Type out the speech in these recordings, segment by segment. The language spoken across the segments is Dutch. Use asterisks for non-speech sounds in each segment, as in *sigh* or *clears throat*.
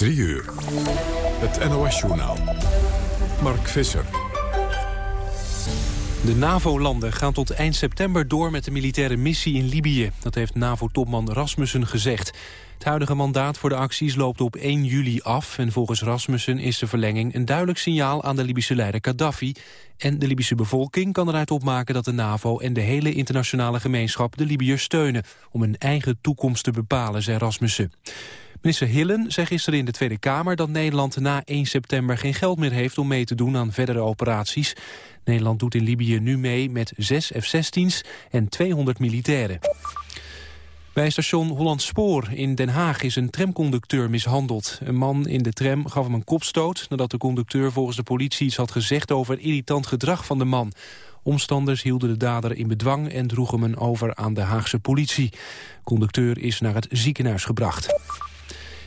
3 uur. Het NOS-journaal. Mark Visser. De NAVO-landen gaan tot eind september door met de militaire missie in Libië. Dat heeft NAVO-topman Rasmussen gezegd. Het huidige mandaat voor de acties loopt op 1 juli af... en volgens Rasmussen is de verlenging een duidelijk signaal aan de Libische leider Gaddafi. En de Libische bevolking kan eruit opmaken dat de NAVO en de hele internationale gemeenschap de Libiërs steunen... om hun eigen toekomst te bepalen, zei Rasmussen. Minister Hillen zei gisteren in de Tweede Kamer dat Nederland na 1 september geen geld meer heeft om mee te doen aan verdere operaties. Nederland doet in Libië nu mee met 6 F-16's en 200 militairen. Bij station Holland Spoor in Den Haag is een tramconducteur mishandeld. Een man in de tram gaf hem een kopstoot... nadat de conducteur volgens de politie iets had gezegd over irritant gedrag van de man. Omstanders hielden de dader in bedwang en droegen hem over aan de Haagse politie. Conducteur is naar het ziekenhuis gebracht.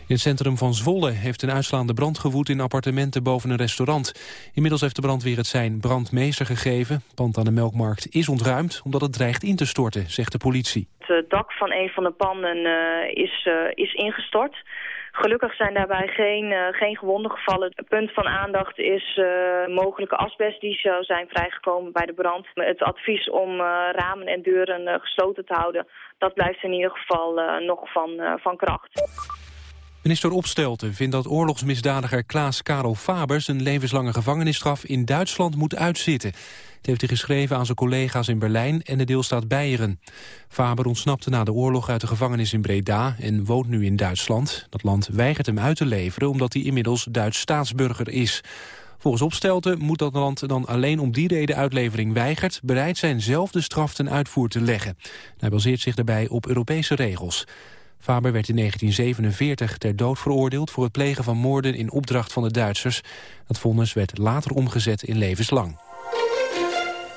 In het centrum van Zwolle heeft een uitslaande brand gewoed in appartementen boven een restaurant. Inmiddels heeft de brandweer het zijn brandmeester gegeven. Pand aan de Melkmarkt is ontruimd omdat het dreigt in te storten, zegt de politie. Het eh, dak van een van de panden uh, is, uh, is ingestort. Gelukkig zijn daarbij geen, geen gewonden gevallen. Het punt van aandacht is mogelijke asbest die zou zijn vrijgekomen bij de brand. Het advies om ramen en deuren gesloten te houden, dat blijft in ieder geval nog van, van kracht. Minister Opstelten vindt dat oorlogsmisdadiger Klaas Karel Faber... zijn levenslange gevangenisstraf in Duitsland moet uitzitten. Het heeft hij geschreven aan zijn collega's in Berlijn en de deelstaat Beieren. Faber ontsnapte na de oorlog uit de gevangenis in Breda... en woont nu in Duitsland. Dat land weigert hem uit te leveren omdat hij inmiddels Duits staatsburger is. Volgens Opstelten moet dat land dan alleen om die reden uitlevering weigert... bereid zijn zelf de straf ten uitvoer te leggen. Hij baseert zich daarbij op Europese regels. Faber werd in 1947 ter dood veroordeeld voor het plegen van moorden in opdracht van de Duitsers. Dat vonnis werd later omgezet in levenslang.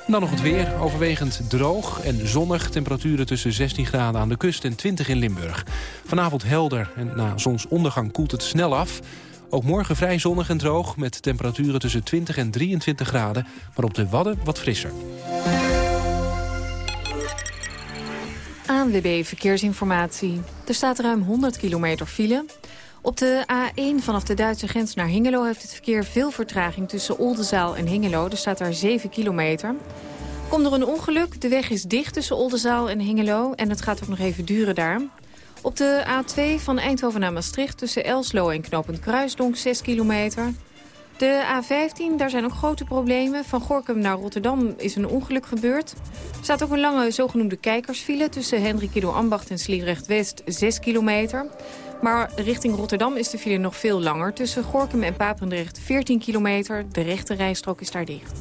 Dan nog het weer. Overwegend droog en zonnig. Temperaturen tussen 16 graden aan de kust en 20 in Limburg. Vanavond helder en na zonsondergang koelt het snel af. Ook morgen vrij zonnig en droog met temperaturen tussen 20 en 23 graden. Maar op de Wadden wat frisser. ANWB Verkeersinformatie. Er staat ruim 100 kilometer file. Op de A1 vanaf de Duitse grens naar Hengelo heeft het verkeer veel vertraging tussen Oldenzaal en Hengelo. Er staat daar 7 kilometer. Komt er een ongeluk, de weg is dicht tussen Oldenzaal en Hengelo en het gaat ook nog even duren daar. Op de A2 van Eindhoven naar Maastricht tussen Elslo en Knopend Kruisdonk 6 kilometer. De A15, daar zijn ook grote problemen. Van Gorkum naar Rotterdam is een ongeluk gebeurd. Er staat ook een lange zogenoemde kijkersfile... tussen Hendrikido Ambacht en Sliedrecht-West, 6 kilometer. Maar richting Rotterdam is de file nog veel langer. Tussen Gorkum en Papendrecht 14 kilometer. De rechte rijstrook is daar dicht.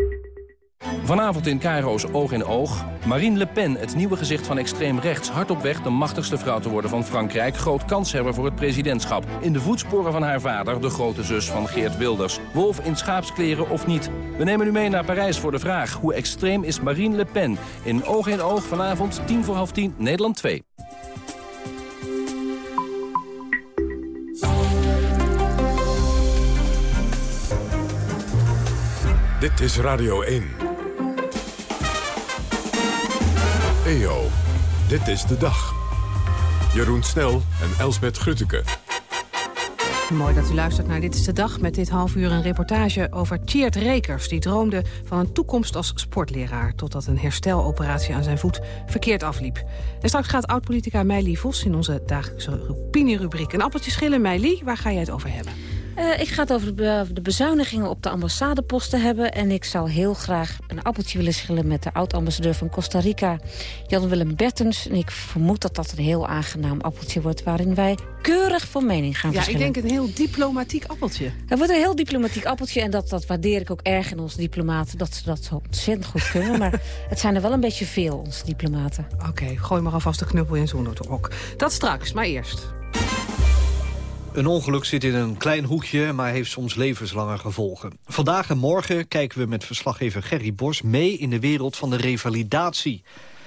Vanavond in Cairo's Oog in Oog. Marine Le Pen, het nieuwe gezicht van extreem rechts... hard op weg de machtigste vrouw te worden van Frankrijk... groot kanshebber voor het presidentschap. In de voetsporen van haar vader, de grote zus van Geert Wilders. Wolf in schaapskleren of niet? We nemen u mee naar Parijs voor de vraag... hoe extreem is Marine Le Pen? In Oog in Oog vanavond, tien voor half tien, Nederland 2. Dit is Radio 1. Dit is de dag. Jeroen Snel en Elsbet Grutteke. Mooi dat u luistert naar Dit is de Dag met dit half uur een reportage over Tjeerd Rekers. Die droomde van een toekomst als sportleraar... totdat een hersteloperatie aan zijn voet verkeerd afliep. En straks gaat oud-politica Meili Vos in onze dagelijkse opinierubriek... een appeltje schillen, Meili, waar ga jij het over hebben? Uh, ik ga het over de, de, bezuinigingen op de ambassadeposten hebben. En ik zou heel graag een appeltje willen schillen met de oud-ambassadeur van Costa Rica, Jan-Willem Bertens. En ik vermoed dat dat een heel aangenaam appeltje wordt... waarin wij keurig van mening gaan ja, verschillen. Ja, ik denk een heel diplomatiek appeltje. Het wordt een heel diplomatiek appeltje. En dat, dat waardeer ik ook erg in onze diplomaten. Dat ze dat zo ontzettend goed kunnen. maar *laughs* het zijn er wel een beetje veel, onze diplomaten. Oké, gooi maar alvast de knuppel in zo'n ook. Dat straks, maar eerst. Een ongeluk zit in een klein hoekje, maar heeft soms levenslange gevolgen. Vandaag en morgen kijken we met verslaggever Gerry Bos mee in de wereld van de revalidatie.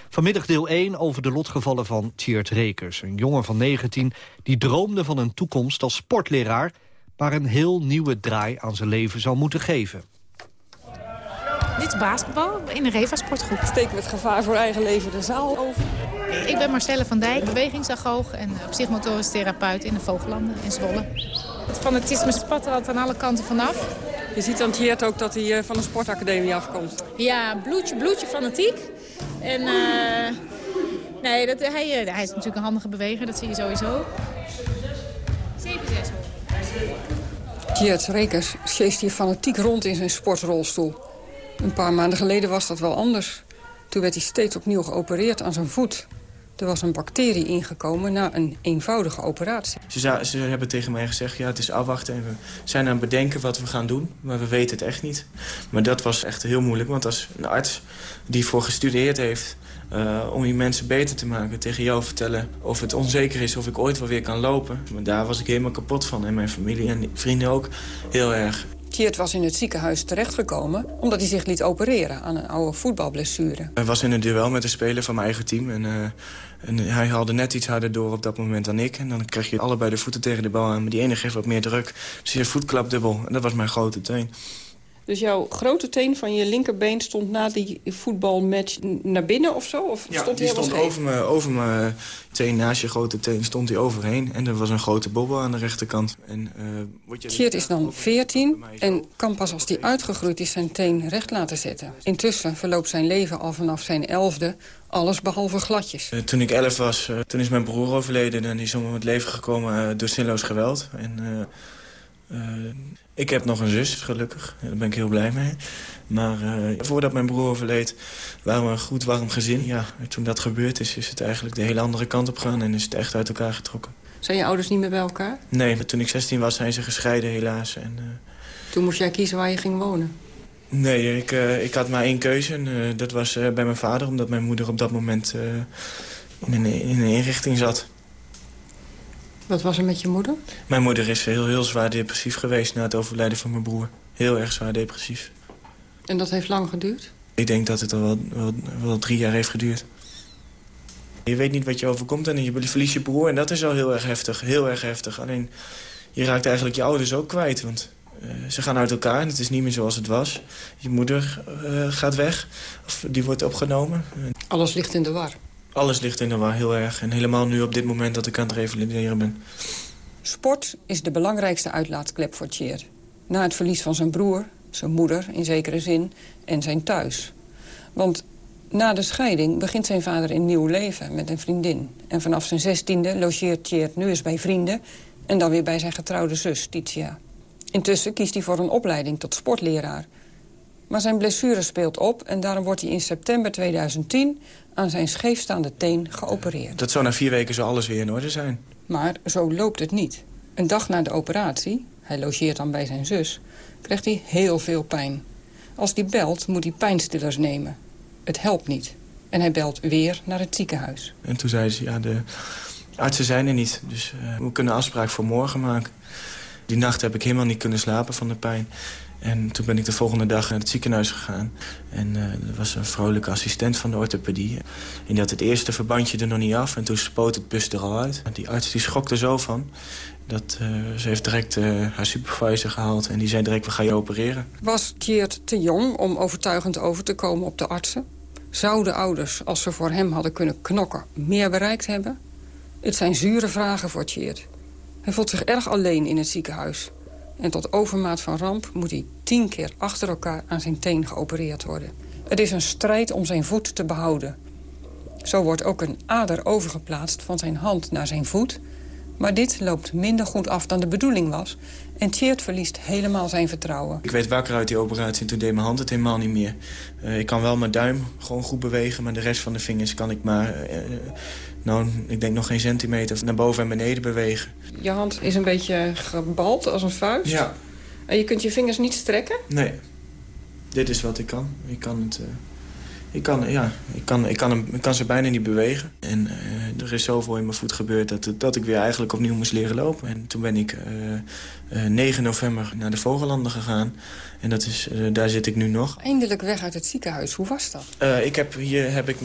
Vanmiddag deel 1 over de lotgevallen van Tjeerd Rekers. Een jongen van 19 die droomde van een toekomst als sportleraar... maar een heel nieuwe draai aan zijn leven zou moeten geven. Dit is basketbal in een Reva-sportgroep. Steken met gevaar voor eigen leven de zaal over. Ik ben Marcelle van Dijk, bewegingsagoog en psychomotorisch therapeut in de Vogellanden in Zwolle. Het fanatisme spat er altijd aan alle kanten vanaf. Je ziet aan Tjeerd ook dat hij eh, van een sportacademie afkomt. Ja, bloedje, bloedje fanatiek. En uh, nee, dat, hij, eh, hij is natuurlijk een handige beweger, dat zie je sowieso. 7-6 Tjeerd Rekers sjeest hier fanatiek rond in zijn sportrolstoel. Een paar maanden geleden was dat wel anders. Toen werd hij steeds opnieuw geopereerd aan zijn voet. Er was een bacterie ingekomen na een eenvoudige operatie. Ze, ze, hebben tegen mij gezegd, ja, het is afwachten. En we zijn aan het bedenken wat we gaan doen, maar we weten het echt niet. Maar dat was echt heel moeilijk, want als een arts die voor gestudeerd heeft... Uh, om die mensen beter te maken, tegen jou vertellen of het onzeker is... of ik ooit wel weer kan lopen. Maar daar was ik helemaal kapot van. En mijn familie en vrienden ook heel erg. Tjeerd was in het ziekenhuis terechtgekomen... omdat hij zich liet opereren aan een oude voetbalblessure. Hij was in een duel met een speler van mijn eigen team. En, uh, en hij haalde net iets harder door op dat moment dan ik. En dan krijg je allebei de voeten tegen de bal aan. Maar die ene geeft wat meer druk. Dus je voet klapt dubbel. En dat was mijn grote teen. Dus jouw grote teen van je linkerbeen stond na die voetbalmatch naar binnen of zo? Of ja, stond die stond over mijn, over mijn teen, naast je grote teen, stond hij overheen. En er was een grote bobbel aan de rechterkant. En, uh, is dan 14 en kan pas als hij uitgegroeid is zijn teen recht laten zetten. Intussen verloopt zijn leven al vanaf zijn elfde alles behalve gladjes. Uh, toen ik elf was, uh, toen is mijn broer overleden en die is om het leven gekomen door zinloos geweld. En... Uh, ik heb nog een zus, gelukkig. Daar ben ik heel blij mee. Maar uh, voordat mijn broer overleed, waren we een goed warm gezin. Ja, toen dat gebeurd is, is het eigenlijk de hele andere kant op gegaan... en is het echt uit elkaar getrokken. Zijn je ouders niet meer bij elkaar? Nee, toen ik 16 was, zijn ze gescheiden helaas. En, uh... Toen moest jij kiezen waar je ging wonen? Nee, ik, ik had maar één keuze. En, dat was bij mijn vader, omdat mijn moeder op dat moment in, een, in een inrichting zat. Wat was er met je moeder? Mijn moeder is heel, heel zwaar depressief geweest na het overlijden van mijn broer. Heel erg zwaar depressief. En dat heeft lang geduurd? Ik denk dat het al wel, wel, wel drie jaar heeft geduurd. Je weet niet wat je overkomt en je verliest je broer. En dat is al heel erg heftig, heel erg heftig. Alleen, je raakt eigenlijk je ouders ook kwijt. Want uh, ze gaan uit elkaar en het is niet meer zoals het was. Je moeder uh, gaat weg, of die wordt opgenomen. Alles ligt in de war? Alles ligt in de war, heel erg. En helemaal nu op dit moment dat ik aan het revalideren ben. Sport is de belangrijkste uitlaatklep voor Tjeerd. Na het verlies van zijn broer, zijn moeder in zekere zin, en zijn thuis. Want na de scheiding begint zijn vader een nieuw leven met een vriendin. En vanaf zijn zestiende logeert Tjeerd nu eens bij vrienden... en dan weer bij zijn getrouwde zus, Titia. Intussen kiest hij voor een opleiding tot sportleraar. Maar zijn blessure speelt op en daarom wordt hij in september 2010 aan zijn scheefstaande teen geopereerd. Dat zou na vier weken zo alles weer in orde zijn. Maar zo loopt het niet. Een dag na de operatie, hij logeert dan bij zijn zus, krijgt hij heel veel pijn. Als hij belt, moet hij pijnstillers nemen. Het helpt niet. En hij belt weer naar het ziekenhuis. En toen zei ze, ja, de artsen zijn er niet. Dus uh, we kunnen afspraak voor morgen maken. Die nacht heb ik helemaal niet kunnen slapen van de pijn. En toen ben ik de volgende dag naar het ziekenhuis gegaan. En uh, er was een vrolijke assistent van de orthopedie. En die had het eerste verbandje er nog niet af. En toen spoot het bus er al uit. Die arts die schrok er zo van. Dat, uh, ze heeft direct uh, haar supervisor gehaald. En die zei direct, we gaan je opereren. Was Tjeerd te jong om overtuigend over te komen op de artsen? Zouden ouders, als ze voor hem hadden kunnen knokken, meer bereikt hebben? Het zijn zure vragen voor Tjeerd. Hij voelt zich erg alleen in het ziekenhuis. En tot overmaat van ramp moet hij tien keer achter elkaar aan zijn teen geopereerd worden. Het is een strijd om zijn voet te behouden. Zo wordt ook een ader overgeplaatst van zijn hand naar zijn voet... Maar dit loopt minder goed af dan de bedoeling was. En Tjeerd verliest helemaal zijn vertrouwen. Ik weet wakker uit die operatie en toen deed mijn hand het helemaal niet meer. Uh, ik kan wel mijn duim gewoon goed bewegen, maar de rest van de vingers kan ik maar... Uh, nou, ik denk nog geen centimeter naar boven en beneden bewegen. Je hand is een beetje gebald als een vuist? Ja. En je kunt je vingers niet strekken? Nee. Dit is wat ik kan. Ik kan het... Uh, ik kan, ja, ik kan, ik kan, hem, ik kan ze bijna niet bewegen. En uh, er is zoveel in mijn voet gebeurd dat, dat ik weer eigenlijk opnieuw moest leren lopen. En toen ben ik uh, uh, 9 november naar de Vogellanden gegaan. En dat is, daar zit ik nu nog. Eindelijk weg uit het ziekenhuis. Hoe was dat? ik heb, hier heb ik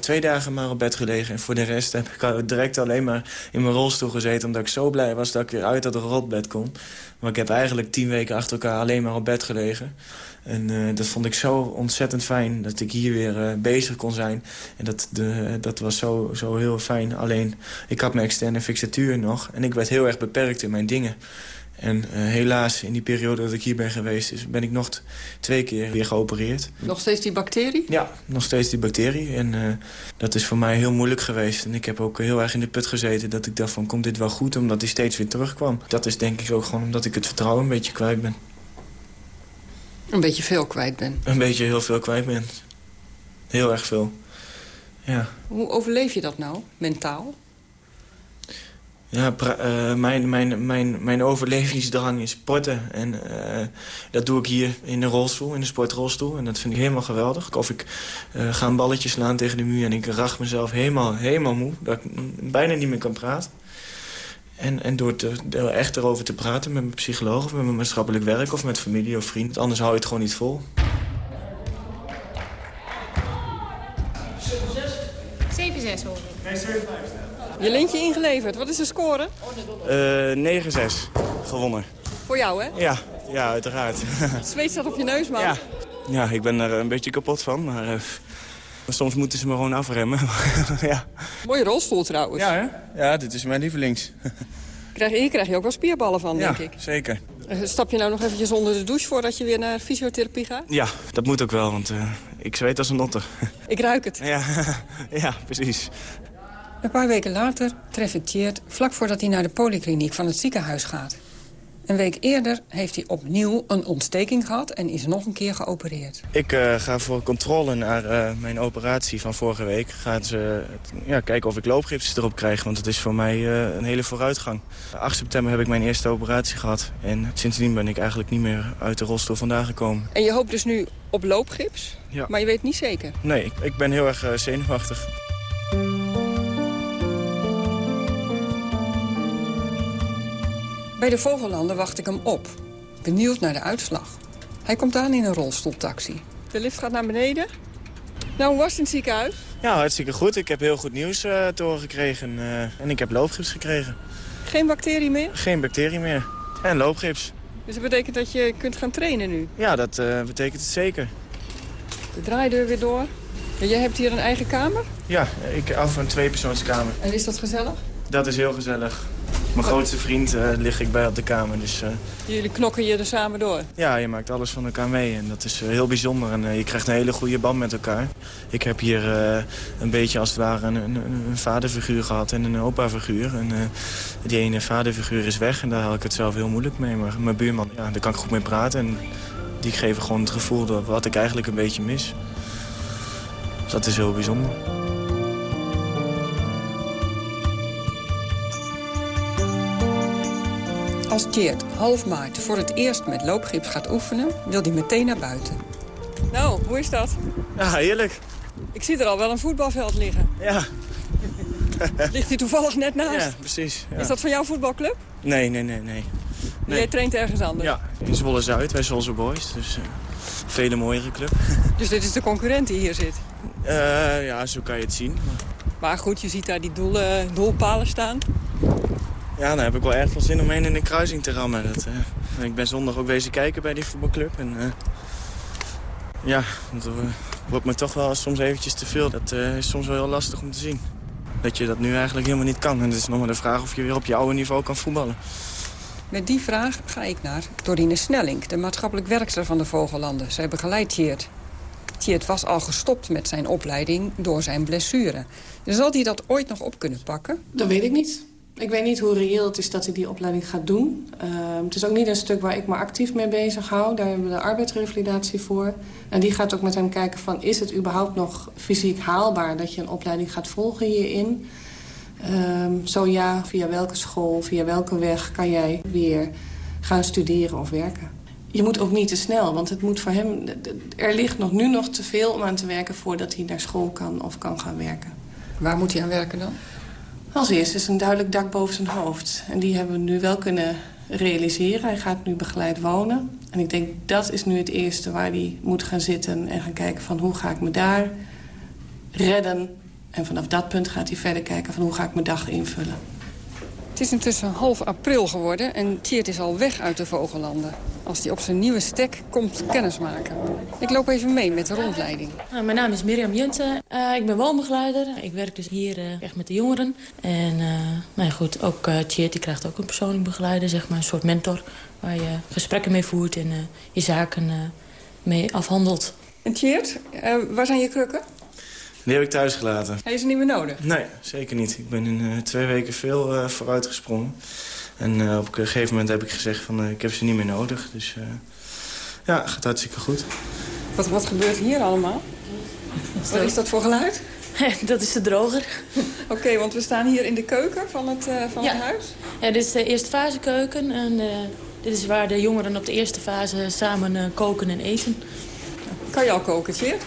twee dagen maar op bed gelegen. En voor de rest heb ik direct alleen maar in mijn rolstoel gezeten... omdat ik zo blij was dat ik weer uit dat rotbed kon. Maar ik heb eigenlijk tien weken achter elkaar alleen maar op bed gelegen. En uh, dat vond ik zo ontzettend fijn dat ik hier weer uh, bezig kon zijn. En dat, de, dat was zo, zo heel fijn. Alleen, ik had mijn externe fixatuur nog. En ik werd heel erg beperkt in mijn dingen. En uh, helaas, in die periode dat ik hier ben geweest... Is, ben ik nog twee keer weer geopereerd. Nog steeds die bacterie? Ja, nog steeds die bacterie. En dat is voor mij heel moeilijk geweest. En ik heb ook heel erg in de put gezeten dat ik dacht van... komt dit wel goed, omdat hij steeds weer terugkwam. Dat is denk ik ook gewoon omdat ik het vertrouwen een beetje kwijt ben. Een beetje veel kwijt ben. Een beetje heel veel kwijt ben. Heel erg veel. Ja. Hoe overleef je dat nou, mentaal? Ja, uh, mijn, mijn, mijn, mijn overlevingsdrang is sporten. En uh, dat doe ik hier in de rolstoel, in de sportrolstoel. En dat vind ik helemaal geweldig. Of ik uh, ga een balletje slaan tegen de muur en ik rach mezelf helemaal, helemaal moe. Dat ik bijna niet meer kan praten. En, en door, te, door echt erover te praten met mijn psycholoog... of met mijn maatschappelijk werk of met familie of vriend. Anders hou je het gewoon niet vol. 7-6 hoor ik. Nee, 7-5. Je lintje ingeleverd. Wat is de score? Uh, 9-6. Gewonnen. Voor jou, hè? Ja, ja uiteraard. Zweet staat op je neus, man. Ja. ja, ik ben er een beetje kapot van, maar... Uh, soms moeten ze me gewoon afremmen. *laughs* ja. Mooie rolstoel trouwens. Ja, hè? Ja, dit is mijn lievelings. *laughs* Krijg, hier krijg je ook wel spierballen van, denk ja, ik. zeker. Stap je nou nog eventjes onder de douche voordat je weer naar fysiotherapie gaat? Ja, dat moet ook wel, want uh, ik zweet als een otter. Ik ruik het. *laughs* Ja, ja precies. Een paar weken later tref ik Tjeerd vlak voordat hij naar de polykliniek van het ziekenhuis gaat. Een week eerder heeft hij opnieuw een ontsteking gehad en is nog een keer geopereerd. Ik uh, ga voor controle naar uh, mijn operatie van vorige week. Gaan ze ja, kijken of ik loopgips erop krijg, want het is voor mij uh, een hele vooruitgang. 8 september heb ik mijn eerste operatie gehad en sindsdien ben ik eigenlijk niet meer uit de rolstoel vandaan gekomen. En je hoopt dus nu op loopgips, ja. maar je weet niet zeker? Nee, ik, ik ben heel erg zenuwachtig. Bij de Vogellanden wacht ik hem op, benieuwd naar de uitslag. Hij komt aan in een rolstoeltaxi. De lift gaat naar beneden. Nou, hoe was het in het ziekenhuis? Ja, hartstikke goed. Ik heb heel goed nieuws uh, te horen gekregen. Uh, en ik heb loopgips gekregen. Geen bacterie meer? Geen bacterie meer. En loopgips. Dus dat betekent dat je kunt gaan trainen nu? Ja, dat uh, betekent het zeker. De draaideur weer door. En jij hebt hier een eigen kamer? Ja, ik af een tweepersoonskamer. En is dat gezellig? Dat is heel gezellig. Mijn grootste vriend uh, lig ik bij op de kamer. Dus, uh... Jullie knokken je er samen door? Ja, je maakt alles van elkaar mee. En dat is uh, heel bijzonder. En je krijgt een hele goede band met elkaar. Ik heb hier een beetje als het ware een, een, een vaderfiguur gehad en een opa-figuur. En die ene vaderfiguur is weg en daar had ik het zelf heel moeilijk mee. Maar mijn buurman, ja, daar kan ik goed mee praten. En die geven gewoon het gevoel dat wat ik eigenlijk een beetje mis. Dus dat is heel bijzonder. Als Tjeerd half maart voor het eerst met loopgips gaat oefenen... wil hij meteen naar buiten. Nou, hoe is dat? Ja, heerlijk. Ik zie er al wel een voetbalveld liggen. Ja. *laughs* Ligt hij toevallig net naast? Ja, precies. Ja. Is dat van jouw voetbalclub? Nee, nee, nee, nee. nee. Jij traint ergens anders? Ja, in Zwolle-Zuid, bij Solse Boys. Dus uh, vele mooiere club. *laughs* dus dit is de concurrent die hier zit? Uh, ja, zo kan je het zien. Maar goed, je ziet daar die doel, uh, doelpalen staan. Ja, dan heb ik wel erg veel zin om heen in de kruising te rammen. Dat, uh, ik ben zondag ook wezen kijken bij die voetbalclub. En, uh, ja, dat uh, wordt me toch wel soms eventjes te veel. Dat is soms wel heel lastig om te zien. Dat je dat nu eigenlijk helemaal niet kan. En het is nog maar de vraag of je weer op je oude niveau kan voetballen. Met die vraag ga ik naar Dorine Snelling, de maatschappelijk werkster van de Vogellanden. Zij begeleidt Tjeerd. Tjeerd was al gestopt met zijn opleiding door zijn blessure. Zal hij dat ooit nog op kunnen pakken? Dat weet ik niet. Ik weet niet hoe reëel het is dat hij die opleiding gaat doen. Uh, het is ook niet een stuk waar ik me actief mee bezig hou. Daar hebben we de arbeidsrevalidatie voor. En die gaat ook met hem kijken van... is het überhaupt nog fysiek haalbaar dat je een opleiding gaat volgen hierin? Um, zo ja, via welke school, via welke weg kan jij weer gaan studeren of werken? Je moet ook niet te snel, want het moet voor hem... er ligt nog nu nog te veel om aan te werken... voordat hij naar school kan of kan gaan werken. Waar moet hij aan werken dan? Als eerste is een duidelijk dak boven zijn hoofd. En die hebben we nu wel kunnen realiseren. Hij gaat nu begeleid wonen. En ik denk dat is nu het eerste waar hij moet gaan zitten... en gaan kijken van hoe ga ik me daar redden. En vanaf dat punt gaat hij verder kijken van hoe ga ik mijn dag invullen. Het is intussen half april geworden en Tjeerd is al weg uit de Vogellanden. Als hij op zijn nieuwe stek komt kennismaken. Ik loop even mee met de rondleiding. Nou, mijn naam is Mirjam Junten. Uh, ik ben woonbegeleider. Ik werk dus hier uh, echt met de jongeren. En uh, nou ja, goed, ook uh, die krijgt ook een persoonlijk begeleider, zeg maar, een soort mentor. Waar je gesprekken mee voert en je zaken mee afhandelt. En Tjeerd, waar zijn je krukken? Die heb ik thuis gelaten. Hij is er niet meer nodig? Nee, zeker niet. Ik ben in uh, twee weken veel uh, vooruit gesprongen. En uh, op een gegeven moment heb ik gezegd van ik heb ze niet meer nodig. Dus ja, gaat hartstikke goed. Wat, wat gebeurt hier allemaal? *laughs* Wat is dat voor geluid? *laughs* dat is de droger. *laughs* Oké, okay, want we staan hier in de keuken van het, van ja. het huis. Ja, dit is de eerste fase keuken. En dit is waar de jongeren op de eerste fase samen koken en eten. Kan je al koken, Tjeerd?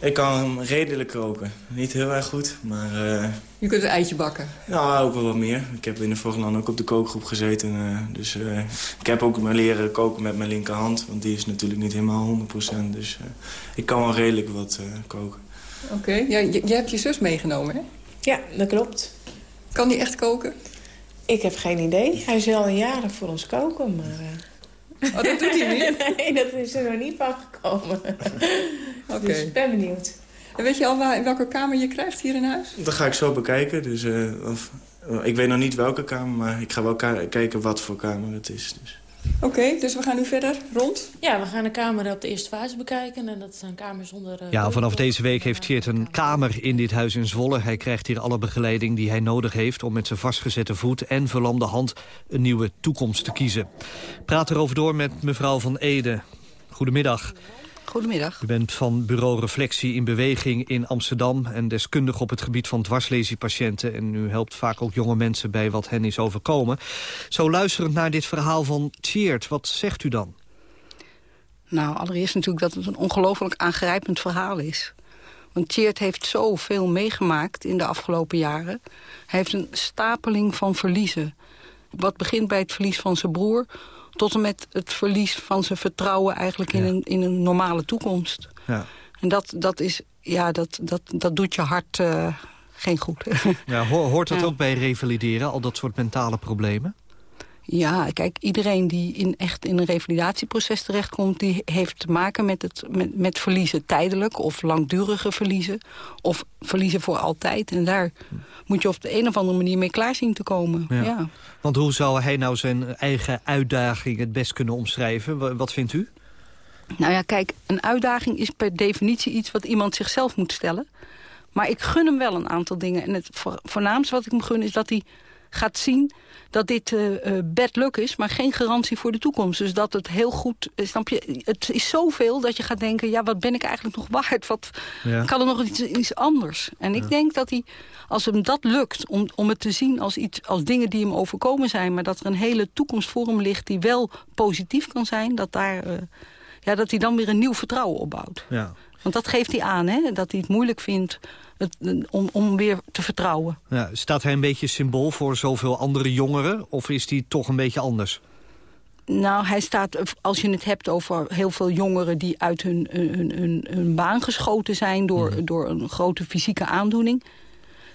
Ik kan hem redelijk koken. Niet heel erg goed, maar... Uh... Je kunt een eitje bakken? Nou, ook wel wat meer. Ik heb in de Vogeland ook op de kookgroep gezeten. Uh, dus uh, ik heb ook maar leren koken met mijn linkerhand. Want die is natuurlijk niet helemaal 100%. Dus ik kan wel redelijk wat koken. Oké. Okay. Ja, je, je, hebt je zus meegenomen, hè? Ja, dat klopt. Kan die echt koken? Ik heb geen idee. Hij zal al jaren voor ons koken, maar... Oh, dat doet hij niet? *laughs* nee, dat is er nog niet van gekomen. *laughs* Oké. Okay. Dus ik ben benieuwd. En weet je al waar, in welke kamer je krijgt hier in huis? Dat ga ik zo bekijken. Dus, uh, of, uh, ik weet nog niet welke kamer, maar ik ga wel kijken wat voor kamer het is. Dus. Oké, okay, dus we gaan nu verder rond? Ja, we gaan de kamer op de eerste fase bekijken. En dat is een kamer zonder... Uh, ja, vanaf deze week heeft Geert een kamer in dit huis in Zwolle. Hij krijgt hier alle begeleiding die hij nodig heeft... om met zijn vastgezette voet en verlamde hand een nieuwe toekomst te kiezen. Praat erover door met mevrouw Van Ede. Goedemiddag. Goedemiddag. U bent van bureau Reflectie in Beweging in Amsterdam... en deskundig op het gebied van dwarslesiepatiënten. En u helpt vaak ook jonge mensen bij wat hen is overkomen. Zo luisterend naar dit verhaal van Tjeerd, wat zegt u dan? Nou, allereerst natuurlijk dat het een ongelooflijk aangrijpend verhaal is. Want Tjeerd heeft zoveel meegemaakt in de afgelopen jaren. Hij heeft een stapeling van verliezen. Wat begint bij het verlies van zijn broer tot en met het verlies van zijn vertrouwen eigenlijk in, een, in een normale toekomst. Ja. En dat, dat, is, ja, dat, dat, dat doet je hart uh, geen goed. Ja, hoort dat ja. ook bij revalideren, al dat soort mentale problemen? Ja, kijk, iedereen die in echt in een revalidatieproces terechtkomt... die heeft te maken met, het, met, met verliezen tijdelijk of langdurige verliezen... of verliezen voor altijd. En daar moet je op de een of andere manier mee klaar zien te komen. Ja. ja. Want hoe zou hij nou zijn eigen uitdaging het best kunnen omschrijven? Wat vindt u? Nou ja, kijk, een uitdaging is per definitie iets wat iemand zichzelf moet stellen. Maar ik gun hem wel een aantal dingen. En het voornaamste wat ik hem gun is dat hij gaat zien dat dit uh, bad luck is, maar geen garantie voor de toekomst. Dus dat het heel goed, snap je, het is zoveel dat je gaat denken... ja, wat ben ik eigenlijk nog waard? Wat, ja. Kan er nog iets, iets anders? En ik ja. denk dat hij, als hem dat lukt, om, om het te zien als, iets, als dingen die hem overkomen zijn... maar dat er een hele toekomst voor hem ligt die wel positief kan zijn... dat, daar, uh, ja, dat hij dan weer een nieuw vertrouwen opbouwt. Ja. Want dat geeft hij aan, hè? dat hij het moeilijk vindt het, om, om weer te vertrouwen. Ja, staat hij een beetje symbool voor zoveel andere jongeren? Of is hij toch een beetje anders? Nou, hij staat, als je het hebt over heel veel jongeren... die uit hun, hun, hun, hun baan geschoten zijn door, mm. door een grote fysieke aandoening...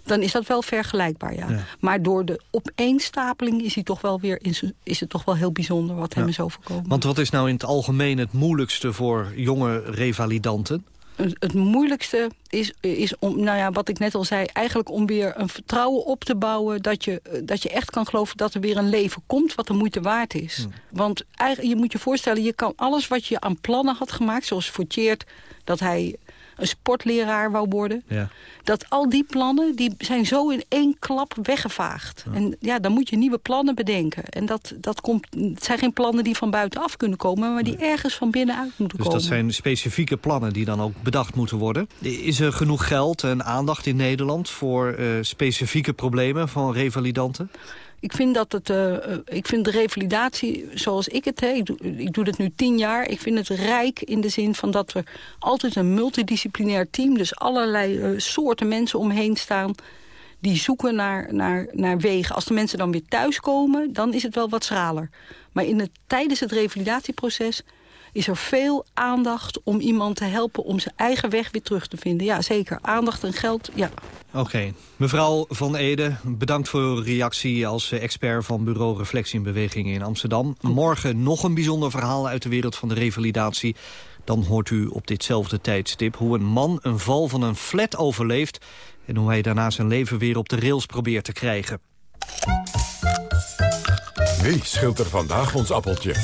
dan is dat wel vergelijkbaar, ja. ja. Maar door de opeenstapeling is, hij toch wel weer, is het toch wel heel bijzonder... wat ja. hem is overkomen. Want wat is nou in het algemeen het moeilijkste voor jonge revalidanten? Het moeilijkste is, is om, nou ja, wat ik net al zei... eigenlijk om weer een vertrouwen op te bouwen... dat je, dat je echt kan geloven dat er weer een leven komt... wat de moeite waard is. Hmm. Want eigenlijk, je moet je voorstellen... je kan alles wat je aan plannen had gemaakt... zoals voor Tjeerd, dat hij een sportleraar wou worden. Ja. Dat al die plannen die zijn zo in één klap weggevaagd. En ja, dan moet je nieuwe plannen bedenken. En dat, dat komt, het zijn geen plannen die van buitenaf kunnen komen... maar die ergens van binnenuit moeten Dus komen. dat zijn specifieke plannen die dan ook bedacht moeten worden. Is er genoeg geld en aandacht in Nederland... voor eh, specifieke problemen van revalidanten? Ik vind dat het, eh, eh, ik vind de revalidatie zoals ik het, hè, ik, doe, ik doe dit nu tien jaar, ik vind het rijk in de zin van dat we altijd een multidisciplinair team, dus allerlei eh, soorten mensen omheen staan, die zoeken naar, naar, naar wegen. Als de mensen dan weer thuiskomen, dan is het wel wat schraler. Maar in het, tijdens het revalidatieproces is er veel aandacht om iemand te helpen om zijn eigen weg weer terug te vinden. Ja, zeker. Aandacht en geld, ja. Oké. Mevrouw Van Ede, bedankt voor uw reactie als eh, expert van Bureau Reflectie en Bewegingen in Amsterdam. Morgen nog een bijzonder verhaal uit de wereld van de revalidatie. Dan hoort u op ditzelfde tijdstip hoe een man een val van een flat overleeft... en hoe hij daarna zijn leven weer op de rails probeert te krijgen. Wie scheelt er vandaag ons appeltje?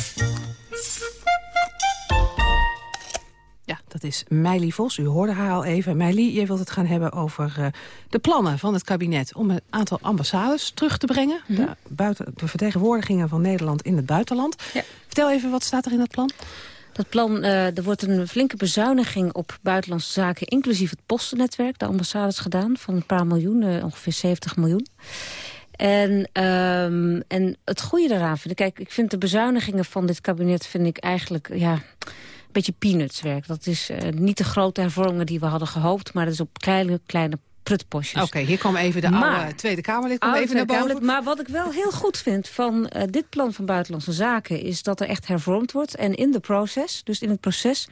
Dat is Meili Vos. U hoorde haar al even. Meili, jij wilt het gaan hebben over uh, de plannen van het kabinet... om een aantal ambassades terug te brengen. Mm -hmm. de, buiten, de vertegenwoordigingen van Nederland in het buitenland. Ja. Vertel even, wat staat er in dat plan? Dat plan, uh, er wordt een flinke bezuiniging op buitenlandse zaken... inclusief het postennetwerk, de ambassades gedaan... van een paar miljoen, uh, ongeveer 70 miljoen. En, um, en het goede daaraan vind ik... Kijk, ik vind de bezuinigingen van dit kabinet... vind ik eigenlijk, ja beetje peanutswerk. Dat is uh, niet de grote hervormingen die we hadden gehoopt... maar dat is op kleine, kleine prutpostjes. Oké, okay, hier kwam even de maar, Tweede Kamerlid even naar boven. Maar wat ik wel heel goed vind van uh, dit plan van Buitenlandse Zaken... is dat er echt hervormd wordt. En in de proces, dus in het proces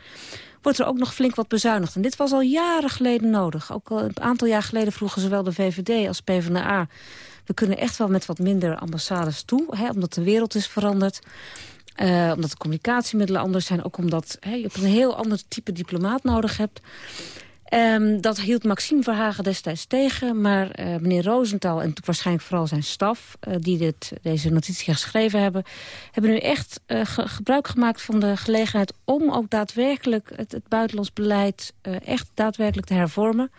wordt er ook nog flink wat bezuinigd. En dit was al jaren geleden nodig. Ook al een aantal jaar geleden vroegen zowel de VVD als PvdA... we kunnen echt wel met wat minder ambassades toe, hè, omdat de wereld is veranderd. Uh, omdat de communicatiemiddelen anders zijn. Ook omdat hè, je een heel ander type diplomaat nodig hebt. Um, dat hield Maxime Verhagen destijds tegen. Maar uh, meneer Rosenthal en waarschijnlijk vooral zijn staf... Uh, die dit, deze notitie geschreven hebben... hebben nu echt ge gebruik gemaakt van de gelegenheid... om ook daadwerkelijk het, het buitenlands beleid echt daadwerkelijk te hervormen.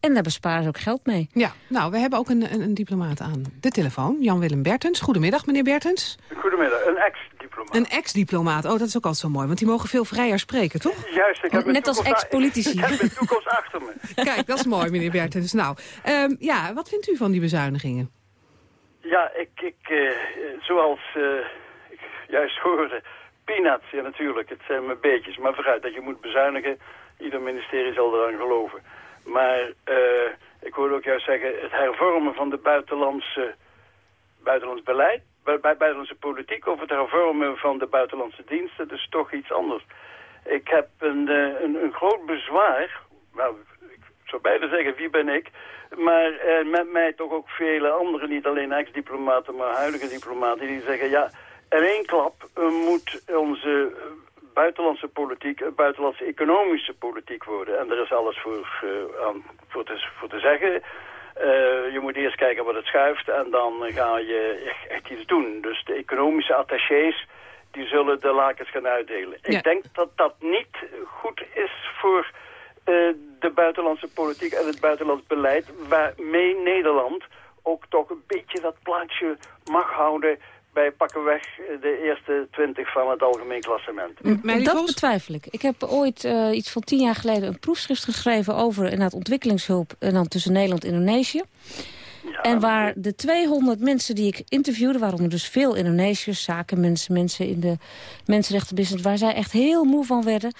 En daar besparen ze ook geld mee. Ja, nou, we hebben ook een, een, een diplomaat aan de telefoon. Jan-Willem Bertens. Goedemiddag, meneer Bertens. Goedemiddag, een ex-diplomaat. Een ex-diplomaat. Oh, dat is ook altijd zo mooi, want die mogen veel vrijer spreken, toch? Juist, ik heb Net als ex-politici. *laughs* Ik heb mijn toekomst achter me. *laughs* Kijk, dat is mooi, meneer Bertens. Nou, um, ja, wat vindt u van die bezuinigingen? Ja, ik, ik uh, zoals uh, ik juist hoorde, peanuts, ja natuurlijk, het zijn mijn beetjes. Maar vooruit dat je moet bezuinigen, ieder ministerie zal eraan geloven. Maar uh, ik hoorde ook juist zeggen, het hervormen van de buitenlandse, buitenlands beleid, bu buitenlandse politiek of het hervormen van de buitenlandse diensten, dat is toch iets anders. Ik heb een, uh, een, een groot bezwaar, nou, ik zou bijna zeggen, wie ben ik, maar uh, met mij toch ook vele anderen, niet alleen ex-diplomaten, maar huidige diplomaten, die zeggen, ja, in één klap moet onze buitenlandse politiek, buitenlandse economische politiek worden. En er is alles voor, aan, voor te zeggen. Uh, je moet eerst kijken wat het schuift en dan ga je echt, iets doen. Dus de economische attachés, die zullen de lakens gaan uitdelen. Ja. Ik denk dat dat niet goed is voor uh, de buitenlandse politiek en het buitenlands beleid... waarmee Nederland ook toch een beetje dat plaatsje mag houden bij pakken weg de eerste twintig van het algemeen klassement. Maar dat betwijfel ik. Ik heb ooit uh, iets van tien jaar geleden een proefschrift geschreven over inderdaad ontwikkelingshulp en dan tussen Nederland en Indonesië. Ja, en waar de 200 mensen die ik interviewde, waaronder dus veel Indonesiërs, zakenmensen, mensen in de mensenrechtenbusiness, waar zij echt heel moe van werden,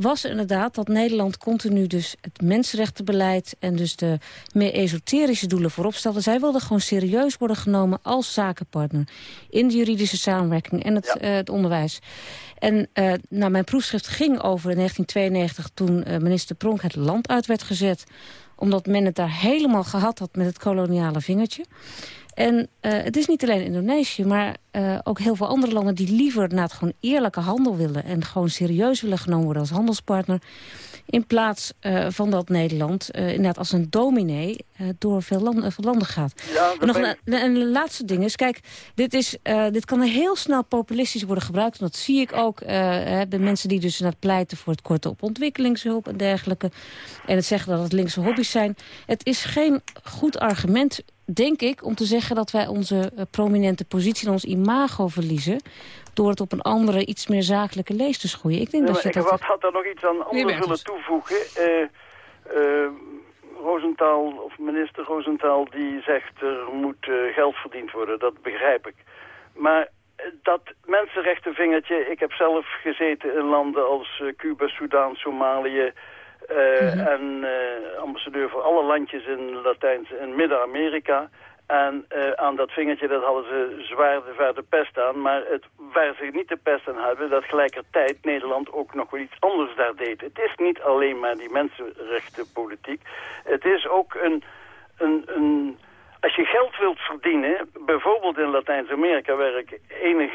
was inderdaad dat Nederland continu dus het mensenrechtenbeleid... en dus de meer esoterische doelen voorop stelde. Zij wilden gewoon serieus worden genomen als zakenpartner... in de juridische samenwerking en het, ja. uh, het onderwijs. En uh, nou, mijn proefschrift ging over in 1992... toen uh, minister Pronk het land uit werd gezet... omdat men het daar helemaal gehad had met het koloniale vingertje... En uh, het is niet alleen Indonesië, maar uh, ook heel veel andere landen... die liever naar het gewoon eerlijke handel willen... en gewoon serieus willen genomen worden als handelspartner. In plaats uh, van dat Nederland uh, inderdaad als een dominee uh, door veel land, landen gaat. Ja, en nog een, een, laatste ding is, kijk, dit, is, dit kan heel snel populistisch worden gebruikt. En dat zie ik ook de mensen die dus inderdaad pleiten voor het korten op ontwikkelingshulp en dergelijke. En het zeggen dat het linkse hobby's zijn. Het is geen goed argument denk ik, om te zeggen dat wij onze prominente positie en ons imago verliezen door het op een andere, iets meer zakelijke lees te schoeien. Ik denk dat je ik dat... wat had daar nog iets aan anders willen toevoegen. Uh, uh, Rosenthal, of minister Rosenthal, die zegt er moet uh, geld verdiend worden. Dat begrijp ik. Maar dat mensenrechtenvingertje, ik heb zelf gezeten in landen als Cuba, Soudaan, Somalië... Uh, mm -hmm. en uh, ambassadeur voor alle landjes in Latijns en Midden-Amerika. En uh, aan dat vingertje dat hadden ze zwaar de, de pest aan. Maar het, waar ze niet de pest aan hebben, dat gelijkertijd Nederland ook nog wel iets anders daar deed. Het is niet alleen maar die mensenrechtenpolitiek. Het is ook een, een, een... Als je geld wilt verdienen, bijvoorbeeld in Latijns-Amerika... waar ik enig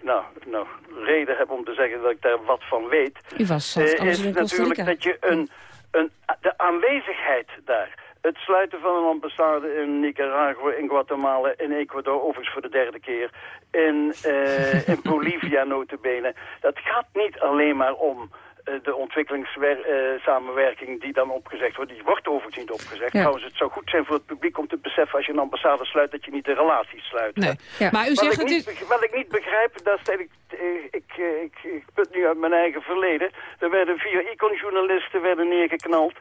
nou, nou, reden heb om te zeggen dat ik daar wat van weet... U was uh, is natuurlijk dat je een, een, de aanwezigheid daar het sluiten van een ambassade in Nicaragua, in Guatemala, in Ecuador, overigens voor de derde keer, in, uh, in *laughs* Bolivia notabene. Dat gaat niet alleen maar om uh, de ontwikkelingssamenwerking uh, die dan opgezegd wordt. Die wordt overigens niet opgezegd. Ja. Trouwens, het zou goed zijn voor het publiek om te beseffen als je een ambassade sluit dat je niet de relaties sluit. Nee. Ja. Maar u zegt wat, ik niet, wat ik niet begrijp, daar stel ik, ik, ik, ik put nu uit mijn eigen verleden. Er werden vier icon-journalisten werden neergeknald.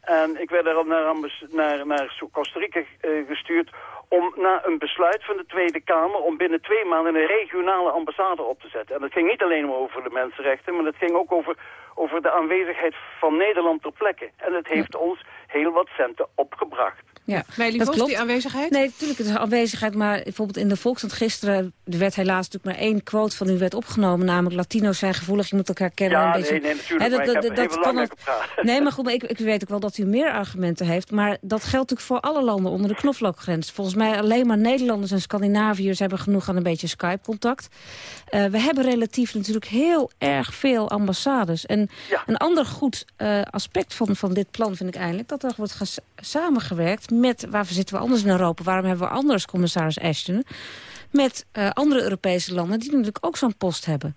En ik werd daarop naar, naar, naar Costa Rica uh, gestuurd om na een besluit van de Tweede Kamer... om binnen twee maanden een regionale ambassade op te zetten. En dat ging niet alleen over de mensenrechten... maar het ging ook over, over de aanwezigheid van Nederland ter plekke. En het heeft ons heel wat centen opgebracht. Ja, maar dat klopt. die aanwezigheid? Nee, natuurlijk is aanwezigheid. Maar bijvoorbeeld in de Volkskrant gisteren... er werd helaas natuurlijk maar één quote van u werd opgenomen. Namelijk Latino's zijn gevoelig, je moet elkaar kennen. Ja, een beetje, nee, nee, natuurlijk. He, dat, dat, dat kan ook, Nee, maar goed, maar ik, ik weet ook wel dat u meer argumenten heeft. Maar dat geldt natuurlijk voor alle landen onder de knoflookgrens. Volgens mij alleen maar Nederlanders en Scandinaviërs... hebben genoeg aan een beetje Skype-contact. Uh, we hebben relatief natuurlijk heel erg veel ambassades. En ja. een ander goed uh, aspect van, van dit plan vind ik eigenlijk... dat er wordt samengewerkt met... waarvoor zitten we anders in Europa? Waarom hebben we anders commissaris Ashton? Met uh, andere Europese landen die natuurlijk ook zo'n post hebben.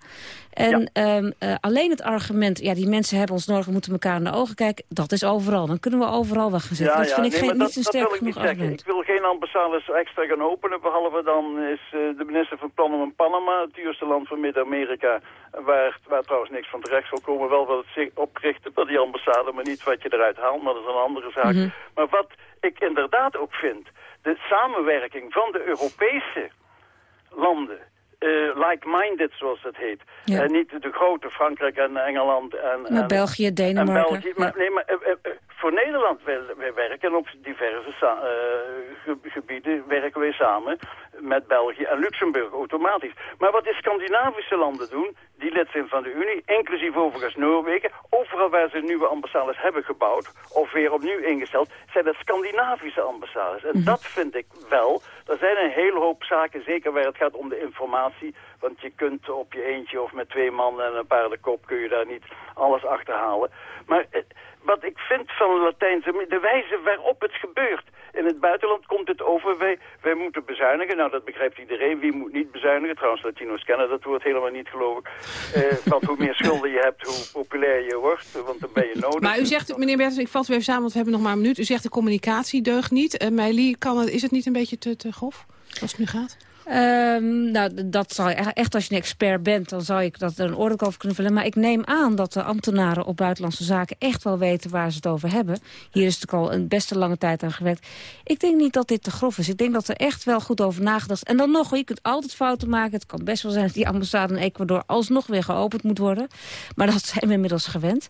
En ja. um, uh, alleen het argument, ja, die mensen hebben ons nodig, we moeten elkaar in de ogen kijken, dat is overal. Dan kunnen we overal wel gaan zitten. Ja, dat ja. vind ik geen, dat, niet een sterk wil ik genoeg niet zeggen. argument. Ik wil geen ambassades extra gaan openen, behalve dan is uh, de minister van Plan in Panama, het duurste land van Midden-Amerika, waar, waar trouwens niks van terecht zal komen, wel wat het oprichten van die ambassade, maar niet wat je eruit haalt, maar dat is een andere zaak. Mhm. Mm -hmm. Maar wat ik inderdaad ook vind, de samenwerking van de Europese landen, uh, like-minded zoals het heet. Ja. Uh, niet de grote Frankrijk en Engeland en, Maar en België, Denemarken. en België. Maar, nee, maar uh, voor Nederland wij werken op diverse ge gebieden werken wij samen met België en Luxemburg automatisch. Maar wat de Scandinavische landen doen, die lid zijn van de Unie, inclusief overigens Noorwegen, overal waar ze nieuwe ambassades hebben gebouwd of weer opnieuw ingesteld, zijn dat Scandinavische ambassades. En mm -hmm. dat vind ik wel. Er zijn een hele hoop zaken, zeker waar het gaat om de informatie, want je kunt op je eentje of met twee man en een paardenkop kun je daar niet alles achterhalen. Maar eh, wat ik vind van Latijnse, de wijze waarop het gebeurt. In het buitenland komt het over, wij, wij moeten bezuinigen. Nou, dat begrijpt iedereen. Wie moet niet bezuinigen? Trouwens, Latino's kennen dat woord helemaal niet, geloof ik. Eh, want hoe meer schulden je hebt, hoe populair je wordt. Want dan ben je nodig. Maar u zegt, meneer Bertens, ik vat u even samen, want we hebben nog maar een minuut. U zegt de communicatie deugt niet. Uh, Meili, kan is het niet een beetje te, te grof, zoals het nu gaat? Um, nou, dat zou echt als je een expert bent, dan zou ik dat er een oordeel over kunnen vullen. Maar ik neem aan dat de ambtenaren op buitenlandse zaken echt wel weten waar ze het over hebben. Hier is natuurlijk al een beste lange tijd aan gewerkt. Ik denk niet dat dit te grof is. Ik denk dat er echt wel goed over nagedacht is. En dan nog, je kunt altijd fouten maken. Het kan best wel zijn dat die ambassade in Ecuador alsnog weer geopend moet worden. Maar dat zijn we inmiddels gewend.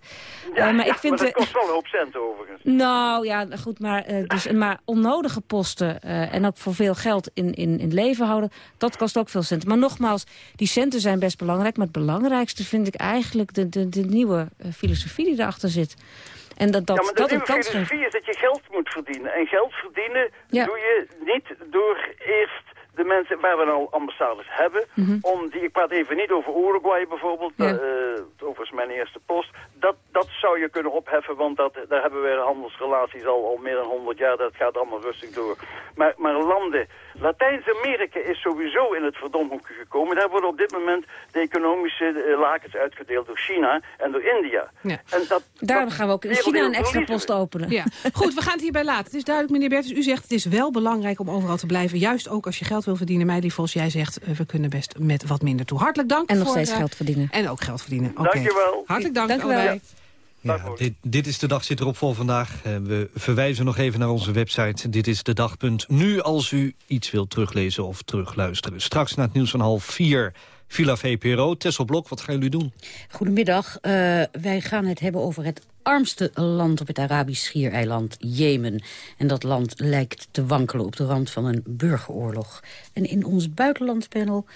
Ja, uh, maar, ja, ik vind, maar dat kost wel een hoop cent overigens. Nou ja, goed, maar, uh, dus, maar onnodige posten uh, en ook voor veel geld in, in, in leven houden dat kost ook veel centen. Maar nogmaals, die centen zijn best belangrijk. Maar het belangrijkste vind ik eigenlijk de, de, de nieuwe uh, filosofie die erachter zit. En dat, dat, ja, maar de dat nieuwe een kans filosofie geeft. is dat je geld moet verdienen. En geld verdienen Ja. doe je niet door eerst de mensen waar we nou ambassades hebben, Mhm. om die, ik praat even niet over Uruguay bijvoorbeeld, Ja. eh, overigens mijn eerste post, dat, dat zou je kunnen opheffen, want dat, daar hebben we handelsrelaties al, al meer dan 100 jaar. Dat gaat allemaal rustig door. Maar, maar landen, Latijns-Amerika is sowieso in het verdomhoekje gekomen. Daar worden op dit moment de economische uh, lakens uitgedeeld door China en door India. Ja. En dat, Daarom gaan we ook in China een extra post openen. Ja. Goed, we gaan het hierbij laten. Het is duidelijk, meneer Bertus, u zegt het is wel belangrijk om overal te blijven. Juist ook als je geld wil verdienen. Meili Vos, jij zegt uh, we kunnen best met wat minder toe. Hartelijk dank. En nog steeds uh, geld verdienen. En ook geld verdienen. Okay. Dankjewel. Hartelijk dank. Dank u wel. Ja, dit, dit, is de dag zit erop voor vandaag. Uh, we verwijzen nog even naar onze website. Dit is de dag.nu als u iets wilt teruglezen of terugluisteren. Straks na het nieuws van half vier... Villa VPRO. Tessel Blok, wat gaan jullie doen? Goedemiddag. Uh, wij gaan het hebben over het armste land op het Arabisch schiereiland, Jemen. En dat land lijkt te wankelen op de rand van een burgeroorlog. En in ons buitenlandpanel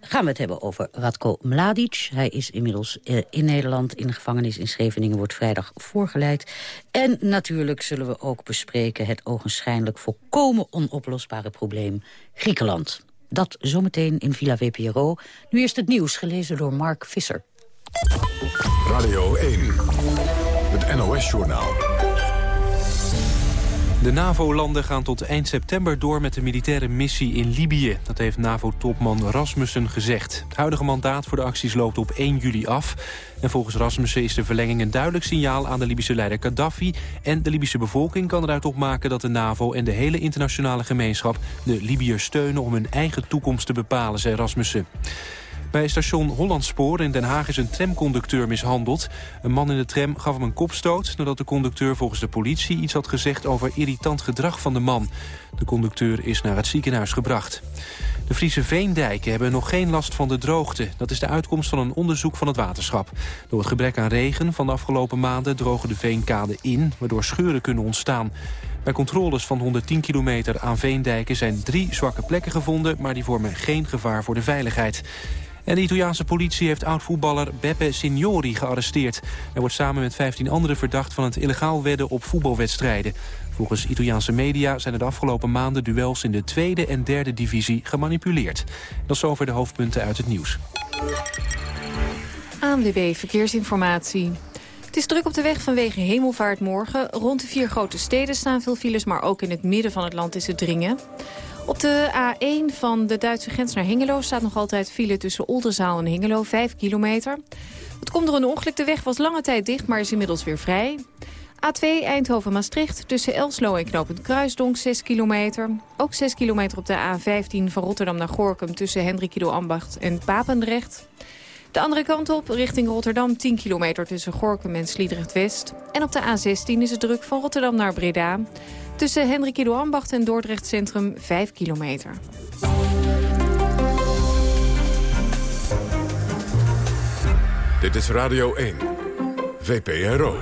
gaan we het hebben over Radko Mladic. Hij is inmiddels uh, in Nederland in de gevangenis in Scheveningen... wordt vrijdag voorgeleid. En natuurlijk zullen we ook bespreken... het ogenschijnlijk volkomen onoplosbare probleem Griekenland. Dat zometeen in Villa WPRO. Nu eerst het nieuws, gelezen door Mark Visser. Radio 1, het NOS-journaal. De NAVO-landen gaan tot eind september door met de militaire missie in Libië. Dat heeft NAVO-topman Rasmussen gezegd. Het huidige mandaat voor de acties loopt op 1 juli af. En volgens Rasmussen is de verlenging een duidelijk signaal aan de Libische leider Gaddafi. En de Libische bevolking kan eruit opmaken dat de NAVO en de hele internationale gemeenschap... de Libiërs steunen om hun eigen toekomst te bepalen, zei Rasmussen. Bij station Hollandspoor in Den Haag is een tramconducteur mishandeld. Een man in de tram gaf hem een kopstoot... nadat de conducteur volgens de politie iets had gezegd over irritant gedrag van de man. De conducteur is naar het ziekenhuis gebracht. De Friese veendijken hebben nog geen last van de droogte. Dat is de uitkomst van een onderzoek van het waterschap. Door het gebrek aan regen van de afgelopen maanden drogen de veenkaden in... waardoor scheuren kunnen ontstaan. Bij controles van 110 kilometer aan veendijken zijn drie zwakke plekken gevonden... maar die vormen geen gevaar voor de veiligheid. En de Italiaanse politie heeft oud-voetballer Beppe Signori gearresteerd. Hij wordt samen met 15 anderen verdacht van het illegaal wedden op voetbalwedstrijden. Volgens Italiaanse media zijn de afgelopen maanden duels in de tweede en derde divisie gemanipuleerd. Dat is over de hoofdpunten uit het nieuws. ANWB Verkeersinformatie. Het is druk op de weg vanwege hemelvaart morgen. Rond de vier grote steden staan veel files, maar ook in het midden van het land is het dringen. Op de A1 van de Duitse grens naar Hengelo staat nog altijd file tussen Oldenzaal en Hengelo, 5 kilometer. Het komt door een ongeluk. De weg was lange tijd dicht, maar is inmiddels weer vrij. A2 Eindhoven-Maastricht tussen Elslo en Knopend Kruisdonk 6 kilometer. Ook 6 kilometer op de A15 van Rotterdam naar Gorkum tussen Hendrikido Ambacht en Papendrecht. De andere kant op, richting Rotterdam 10 kilometer tussen Gorkum en Sliedrecht-West. En op de A16 is het druk van Rotterdam naar Breda. Tussen Hendrik Ido Ambacht en Dordrecht Centrum 5 kilometer. Dit is Radio 1. VPRO.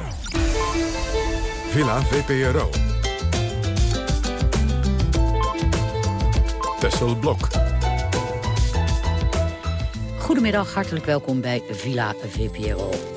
Villa VPRO. Tessel Blok. Goedemiddag, hartelijk welkom bij Villa VPRO.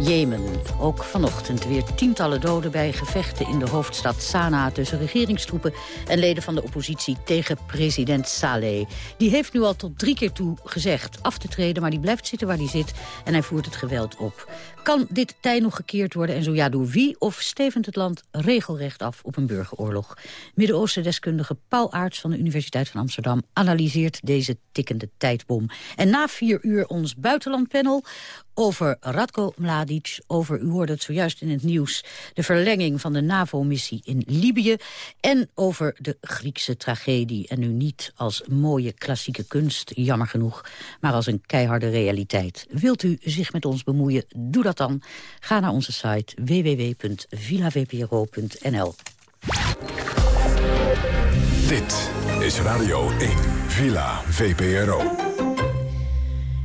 Jemen. Ook vanochtend weer tientallen doden bij gevechten in de hoofdstad Sanaa... tussen regeringstroepen en leden van de oppositie tegen president Saleh. Die heeft nu al tot drie keer toe gezegd af te treden... maar die blijft zitten waar hij zit en hij voert het geweld op. Kan dit tij nog gekeerd worden en zo ja door wie? Of stevend het land regelrecht af op een burgeroorlog? Midden-Oosten-deskundige Paul Aarts van de Universiteit van Amsterdam... analyseert deze tikkende tijdbom. En na vier uur ons buitenlandpanel over Radko Mladic, over, u hoorde het zojuist in het nieuws... de verlenging van de NAVO-missie in Libië... en over de Griekse tragedie. En nu niet als mooie klassieke kunst, jammer genoeg... maar als een keiharde realiteit. Wilt u zich met ons bemoeien, doe dat dan. Ga naar onze site www.villavpro.nl. Dit is Radio 1, Villa VPRO.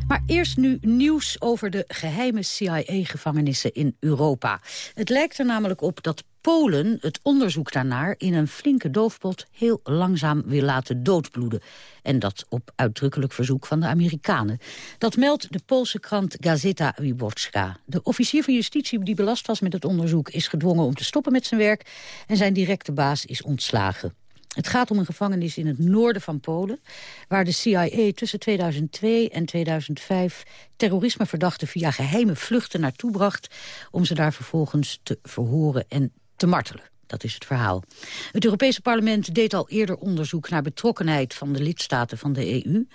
Maar eerst nu nieuws over de geheime CIA-gevangenissen in Europa. Het lijkt er namelijk op dat Polen het onderzoek daarnaar in een flinke doofpot heel langzaam wil laten doodbloeden. En dat op uitdrukkelijk verzoek van de Amerikanen. Dat meldt de Poolse krant Gazeta Wyborcza. De officier van justitie die belast was met het onderzoek is gedwongen om te stoppen met zijn werk. En zijn directe baas is ontslagen. Het gaat om een gevangenis in het noorden van Polen... waar de CIA tussen 2002 en 2005 terrorismeverdachten via geheime vluchten naartoe bracht... om ze daar vervolgens te verhoren en te martelen. Dat is het verhaal. Het Europese parlement deed al eerder onderzoek naar betrokkenheid van de lidstaten van de EU.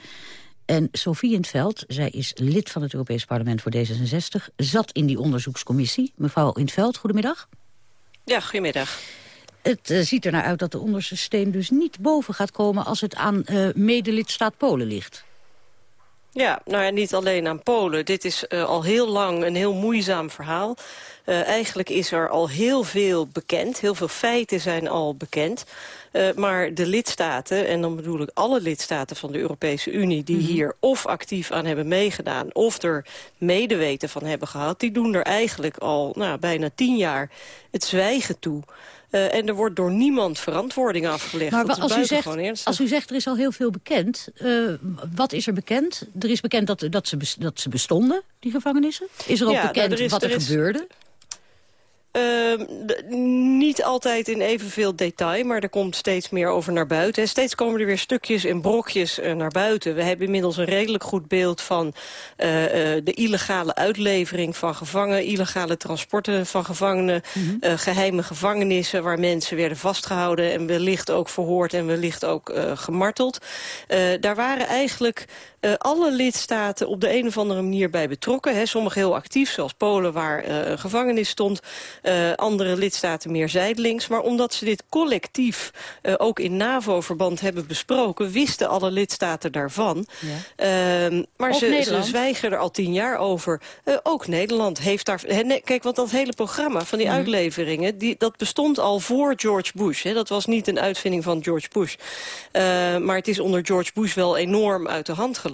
En Sophie in het Veld, zij is lid van het Europees Parlement voor D66... zat in die onderzoekscommissie. Mevrouw in het Veld, goedemiddag. Ja, goedemiddag. Het uh, ziet er naar uit dat de onderste steen dus niet boven gaat komen... als het aan uh, medelidstaat Polen ligt. Ja, nou ja, niet alleen aan Polen. Dit is uh, al heel lang een heel moeizaam verhaal. Uh, eigenlijk is er al heel veel bekend. Heel veel feiten zijn al bekend. Uh, maar de lidstaten, en dan bedoel ik alle lidstaten van de Europese Unie... die mm -hmm. hier of actief aan hebben meegedaan... of er medeweten van hebben gehad... die doen er eigenlijk al nou, bijna tien jaar het zwijgen toe... Uh, en er wordt door niemand verantwoording afgelegd. Maar als u, zegt, als u zegt er is al heel veel bekend, uh, wat is er bekend? Er is bekend dat, dat, ze, dat ze bestonden, die gevangenissen. Is er ook ja, bekend nou, er is, wat er, er is, gebeurde? Uh, niet altijd in evenveel detail, maar er komt steeds meer over naar buiten. En steeds komen er weer stukjes en brokjes uh, naar buiten. We hebben inmiddels een redelijk goed beeld van uh, de illegale uitlevering van gevangenen... illegale transporten van gevangenen, mm -hmm. geheime gevangenissen... waar mensen werden vastgehouden en wellicht ook verhoord en wellicht ook gemarteld. daar waren eigenlijk uh, alle lidstaten op de een of andere manier bij betrokken. Hè. Sommige heel actief, zoals Polen waar uh, een gevangenis stond. Uh, andere lidstaten meer zijdelings. Maar omdat ze dit collectief ook in NAVO-verband hebben besproken... wisten alle lidstaten daarvan. Ja. Ehm, maar ze, ze, zwijgen er al tien jaar over. ook Nederland heeft daar... Nee, kijk, want dat hele programma van die mm. uitleveringen... Die, dat bestond al voor George Bush. Hè. Dat was niet een uitvinding van George Bush. maar het is onder George Bush wel enorm uit de hand gelopen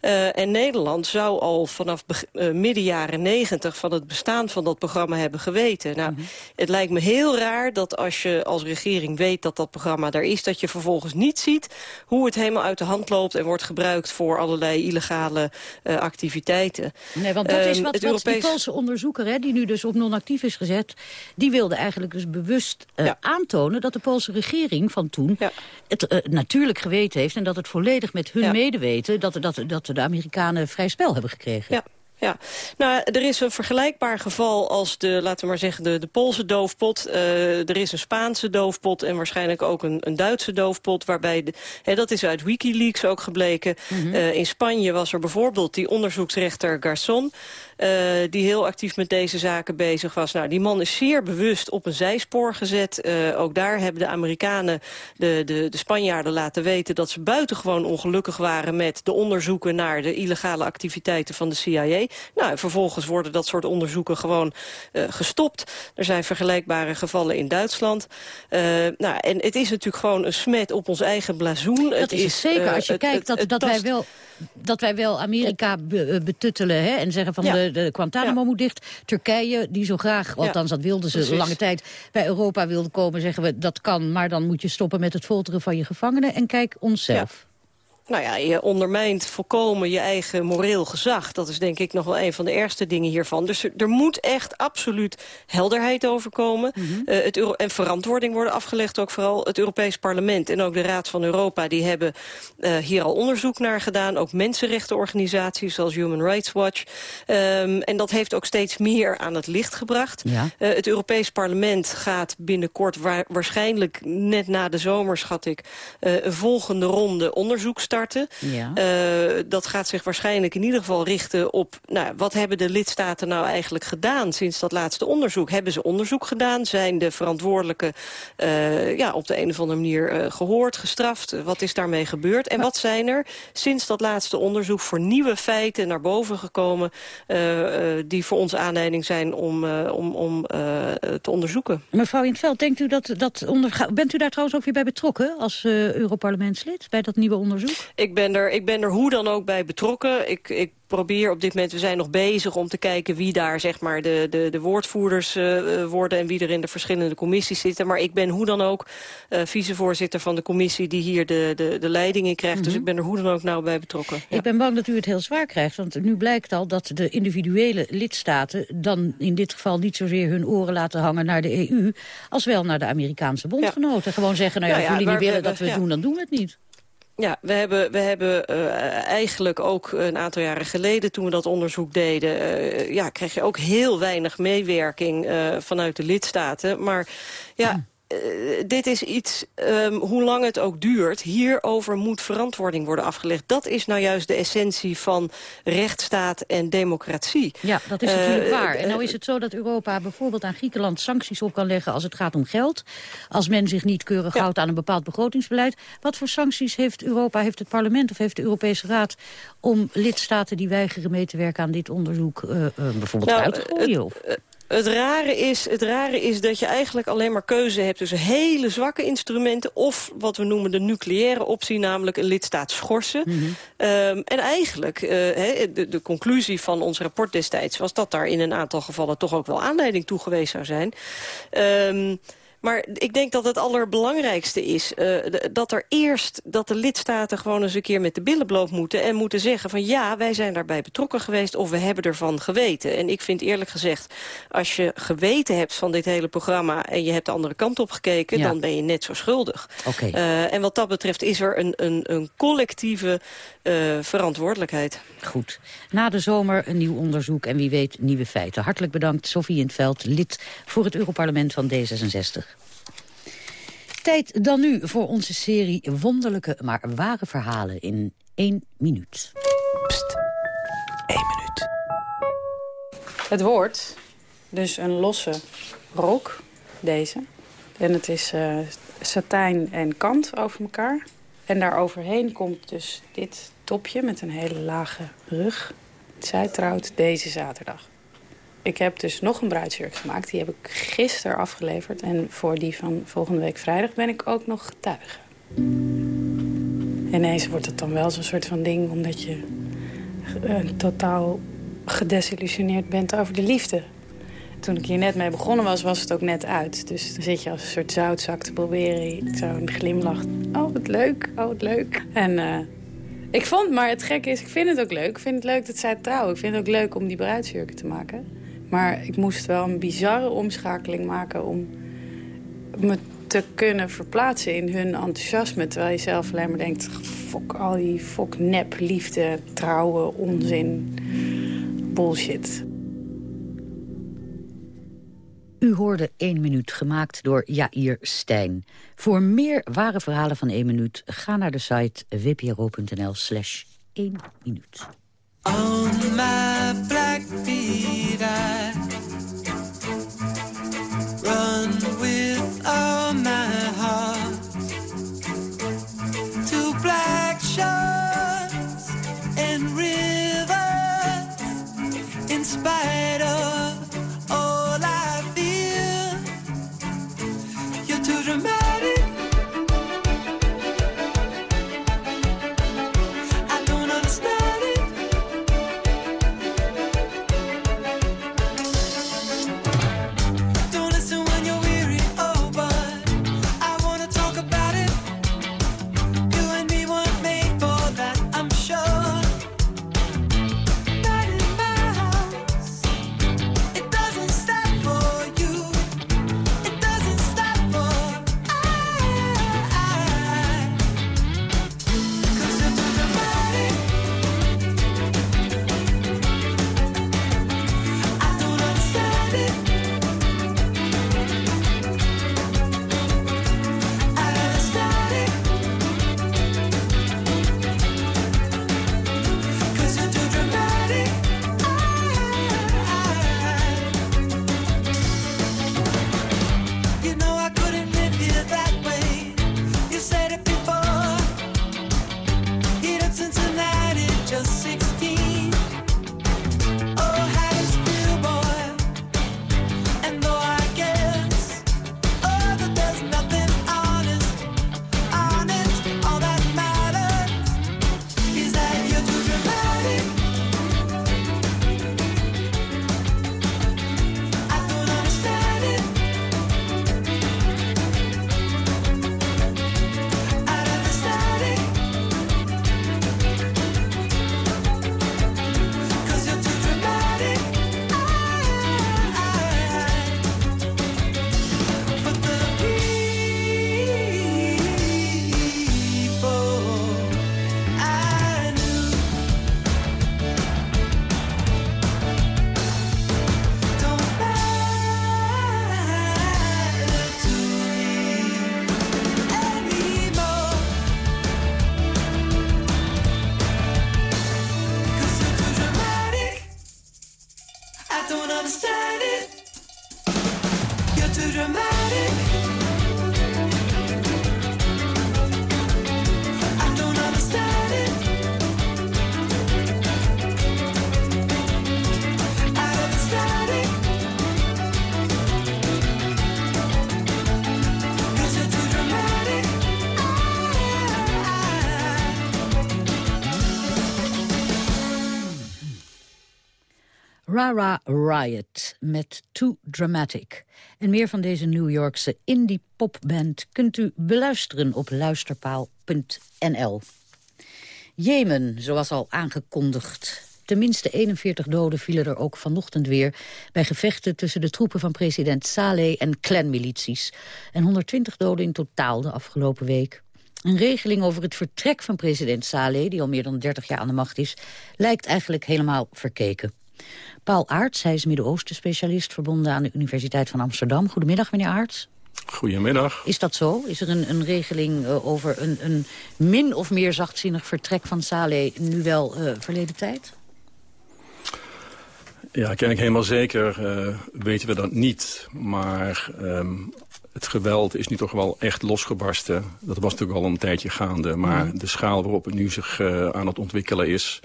Uh, en Nederland zou al vanaf uh, midden jaren negentig... van het bestaan van dat programma hebben geweten. Nou, mm -hmm. Het lijkt me heel raar dat als je als regering weet dat dat programma daar is... dat je vervolgens niet ziet hoe het helemaal uit de hand loopt... en wordt gebruikt voor allerlei illegale uh, activiteiten. Nee, want dat is wat, wat Europees... die Poolse onderzoeker... Hè, die nu dus op non-actief is gezet... die wilde eigenlijk dus bewust ja. aantonen... dat de Poolse regering van toen ja. het natuurlijk geweten heeft... en dat het volledig met hun ja. medeweten dat, dat, dat de Amerikanen vrij spel hebben gekregen. Ja. Ja, nou, er is een vergelijkbaar geval als de, laten we maar zeggen, de, de Poolse doofpot. Uh, er is een Spaanse doofpot en waarschijnlijk ook een, een Duitse doofpot. Waarbij, de, hè, dat is uit Wikileaks ook gebleken. Mm -hmm. uh, in Spanje was er bijvoorbeeld die onderzoeksrechter Garçon. Uh, die heel actief met deze zaken bezig was. Nou, die man is zeer bewust op een zijspoor gezet. Uh, ook daar hebben de Amerikanen de, de, de Spanjaarden laten weten... dat ze buitengewoon ongelukkig waren met de onderzoeken... naar de illegale activiteiten van de CIA. Nou, vervolgens worden dat soort onderzoeken gewoon uh, gestopt. Er zijn vergelijkbare gevallen in Duitsland. nou, en het is natuurlijk gewoon een smet op ons eigen blazoen. Dat het is, is zeker. Als je het, kijkt dat, het, dat wij wel dat wij wel Amerika be, betuttelen hè, en zeggen van ja. de, de Guantanamo ja. moet dicht. Turkije, die zo graag, althans dat wilden ze Precies. lange tijd, bij Europa wilde komen, zeggen we dat kan, maar dan moet je stoppen met het folteren van je gevangenen. En kijk onszelf. Nou ja, je ondermijnt volkomen je eigen moreel gezag. Dat is denk ik nog wel een van de ergste dingen hiervan. Dus er, er moet echt absoluut helderheid over komen. Mm -hmm. uh, het Euro en verantwoording worden afgelegd ook vooral. Het Europees Parlement en ook de Raad van Europa... die hebben uh, hier al onderzoek naar gedaan. Ook mensenrechtenorganisaties zoals Human Rights Watch. Um, en dat heeft ook steeds meer aan het licht gebracht. Ja. Uh, het Europees Parlement gaat binnenkort wa waarschijnlijk... net na de zomer, schat ik, een volgende ronde onderzoek starten starten. Ja. Uh, dat gaat zich waarschijnlijk in ieder geval richten op... Nou, wat hebben de lidstaten nou eigenlijk gedaan sinds dat laatste onderzoek? Hebben ze onderzoek gedaan? Zijn de verantwoordelijken uh, ja, op de een of andere manier uh, gehoord, gestraft? Wat is daarmee gebeurd? En wat zijn er sinds dat laatste onderzoek voor nieuwe feiten naar boven gekomen... die voor ons aanleiding zijn om, om, om te onderzoeken? Mevrouw in het Veld, denkt u dat, dat onder... bent u daar trouwens ook weer bij betrokken als Europarlementslid, bij dat nieuwe onderzoek? Ik, ben er, ik ben er hoe dan ook bij betrokken. Ik, ik probeer op dit moment, we zijn nog bezig om te kijken wie daar zeg maar de, de, de woordvoerders uh, worden en wie er in de verschillende commissies zitten. Maar ik ben hoe dan ook uh, vicevoorzitter van de commissie die hier de, de, de leiding in krijgt. Mm -hmm. Dus ik ben er hoe dan ook nauw bij betrokken. Ja. Ik ben bang dat u het heel zwaar krijgt, want nu blijkt al dat de individuele lidstaten dan in dit geval niet zozeer hun oren laten hangen naar de EU, als wel naar de Amerikaanse bondgenoten. Ja. Gewoon zeggen, nou ja, als jullie niet willen dat we het doen, dan doen we het niet. Ja, we hebben, we hebben uh, eigenlijk ook een aantal jaren geleden... toen we dat onderzoek deden... Uh, ja, kreeg je ook heel weinig meewerking uh, vanuit de lidstaten. Maar ja... Uh, dit is iets, um, hoe lang het ook duurt... hierover moet verantwoording worden afgelegd. Dat is nou juist de essentie van rechtsstaat en democratie. Ja, dat is natuurlijk uh, waar. En nou is het zo dat Europa bijvoorbeeld aan Griekenland sancties op kan leggen... als het gaat om geld. Als men zich niet keurig ja. houdt aan een bepaald begrotingsbeleid. Wat voor sancties heeft Europa, heeft het parlement of heeft de Europese Raad... om lidstaten die weigeren mee te werken aan dit onderzoek uh, bijvoorbeeld nou, uit te gooien? Of? Het rare, is, het rare is dat je eigenlijk alleen maar keuze hebt tussen hele zwakke instrumenten... of wat we noemen de nucleaire optie, namelijk een lidstaat schorsen. Mm -hmm. um, en eigenlijk, uh, he, de, de conclusie van ons rapport destijds... was dat daar in een aantal gevallen toch ook wel aanleiding toe geweest zou zijn. Um, maar ik denk dat het allerbelangrijkste is uh, dat er eerst dat de lidstaten gewoon eens een keer met de billen bloot moeten en moeten zeggen van ja, wij zijn daarbij betrokken geweest of we hebben ervan geweten. En ik vind eerlijk gezegd, als je geweten hebt van dit hele programma en je hebt de andere kant op gekeken, ja. dan ben je net zo schuldig. Okay. Uh, en wat dat betreft is er een, een, een collectieve uh, verantwoordelijkheid. Goed. Na de zomer een nieuw onderzoek en wie weet nieuwe feiten. Hartelijk bedankt Sofie in Veld, lid voor het Europarlement van D66. Tijd dan nu voor onze serie wonderlijke, maar ware verhalen in één minuut. Pst, één minuut. Het woord, dus een losse rok, deze. En het is uh, satijn en kant over elkaar. En daar overheen komt dus dit topje met een hele lage rug. Zij trouwt deze zaterdag. Ik heb dus nog een bruidsjurk gemaakt. Die heb ik gisteren afgeleverd. En voor die van volgende week vrijdag ben ik ook nog getuige. Ineens wordt het dan wel zo'n soort van ding... omdat je uh, totaal gedesillusioneerd bent over de liefde. Toen ik hier net mee begonnen was, was het ook net uit. Dus dan zit je als een soort zoutzak te proberen. Zo'n glimlach. Oh, wat leuk. Oh, wat leuk. En uh, ik vond, maar het gekke is, ik vind het ook leuk. Ik vind het leuk dat zij trouwen. Ik vind het ook leuk om die bruidsjurken te maken. Maar ik moest wel een bizarre omschakeling maken om me te kunnen verplaatsen in hun enthousiasme. Terwijl je zelf alleen maar denkt, fok al die fok nep, liefde, trouwen, onzin, bullshit. U hoorde 1 minuut gemaakt door Jair Stijn. Voor meer ware verhalen van 1 minuut ga naar de site wpro.nl slash 1 minuut. On my black feet I run with all my heart to black shores and rivers in spite of all I feel. You're too dramatic. Rara Riot met Too Dramatic. En meer van deze New Yorkse indie popband kunt u beluisteren op luisterpaal.nl. Jemen, zoals al aangekondigd. Tenminste 41 doden vielen er ook vanochtend weer... bij gevechten tussen de troepen van president Saleh en clanmilities. En 120 doden in totaal de afgelopen week. Een regeling over het vertrek van president Saleh... die al meer dan 30 jaar aan de macht is... lijkt eigenlijk helemaal verkeken. Paul Aarts, hij is Midden-Oosten specialist... verbonden aan de Universiteit van Amsterdam. Goedemiddag, meneer Aarts. Goedemiddag. Is dat zo? Is er een, een regeling uh, over een, een, min of meer zachtzinnig vertrek van Saleh... nu wel uh, verleden tijd? Ja, kijk, helemaal zeker uh, weten we dat niet. Maar um, het geweld is nu toch wel echt losgebarsten. Dat was natuurlijk al een tijdje gaande. Maar mm. de schaal waarop het nu zich aan het ontwikkelen is...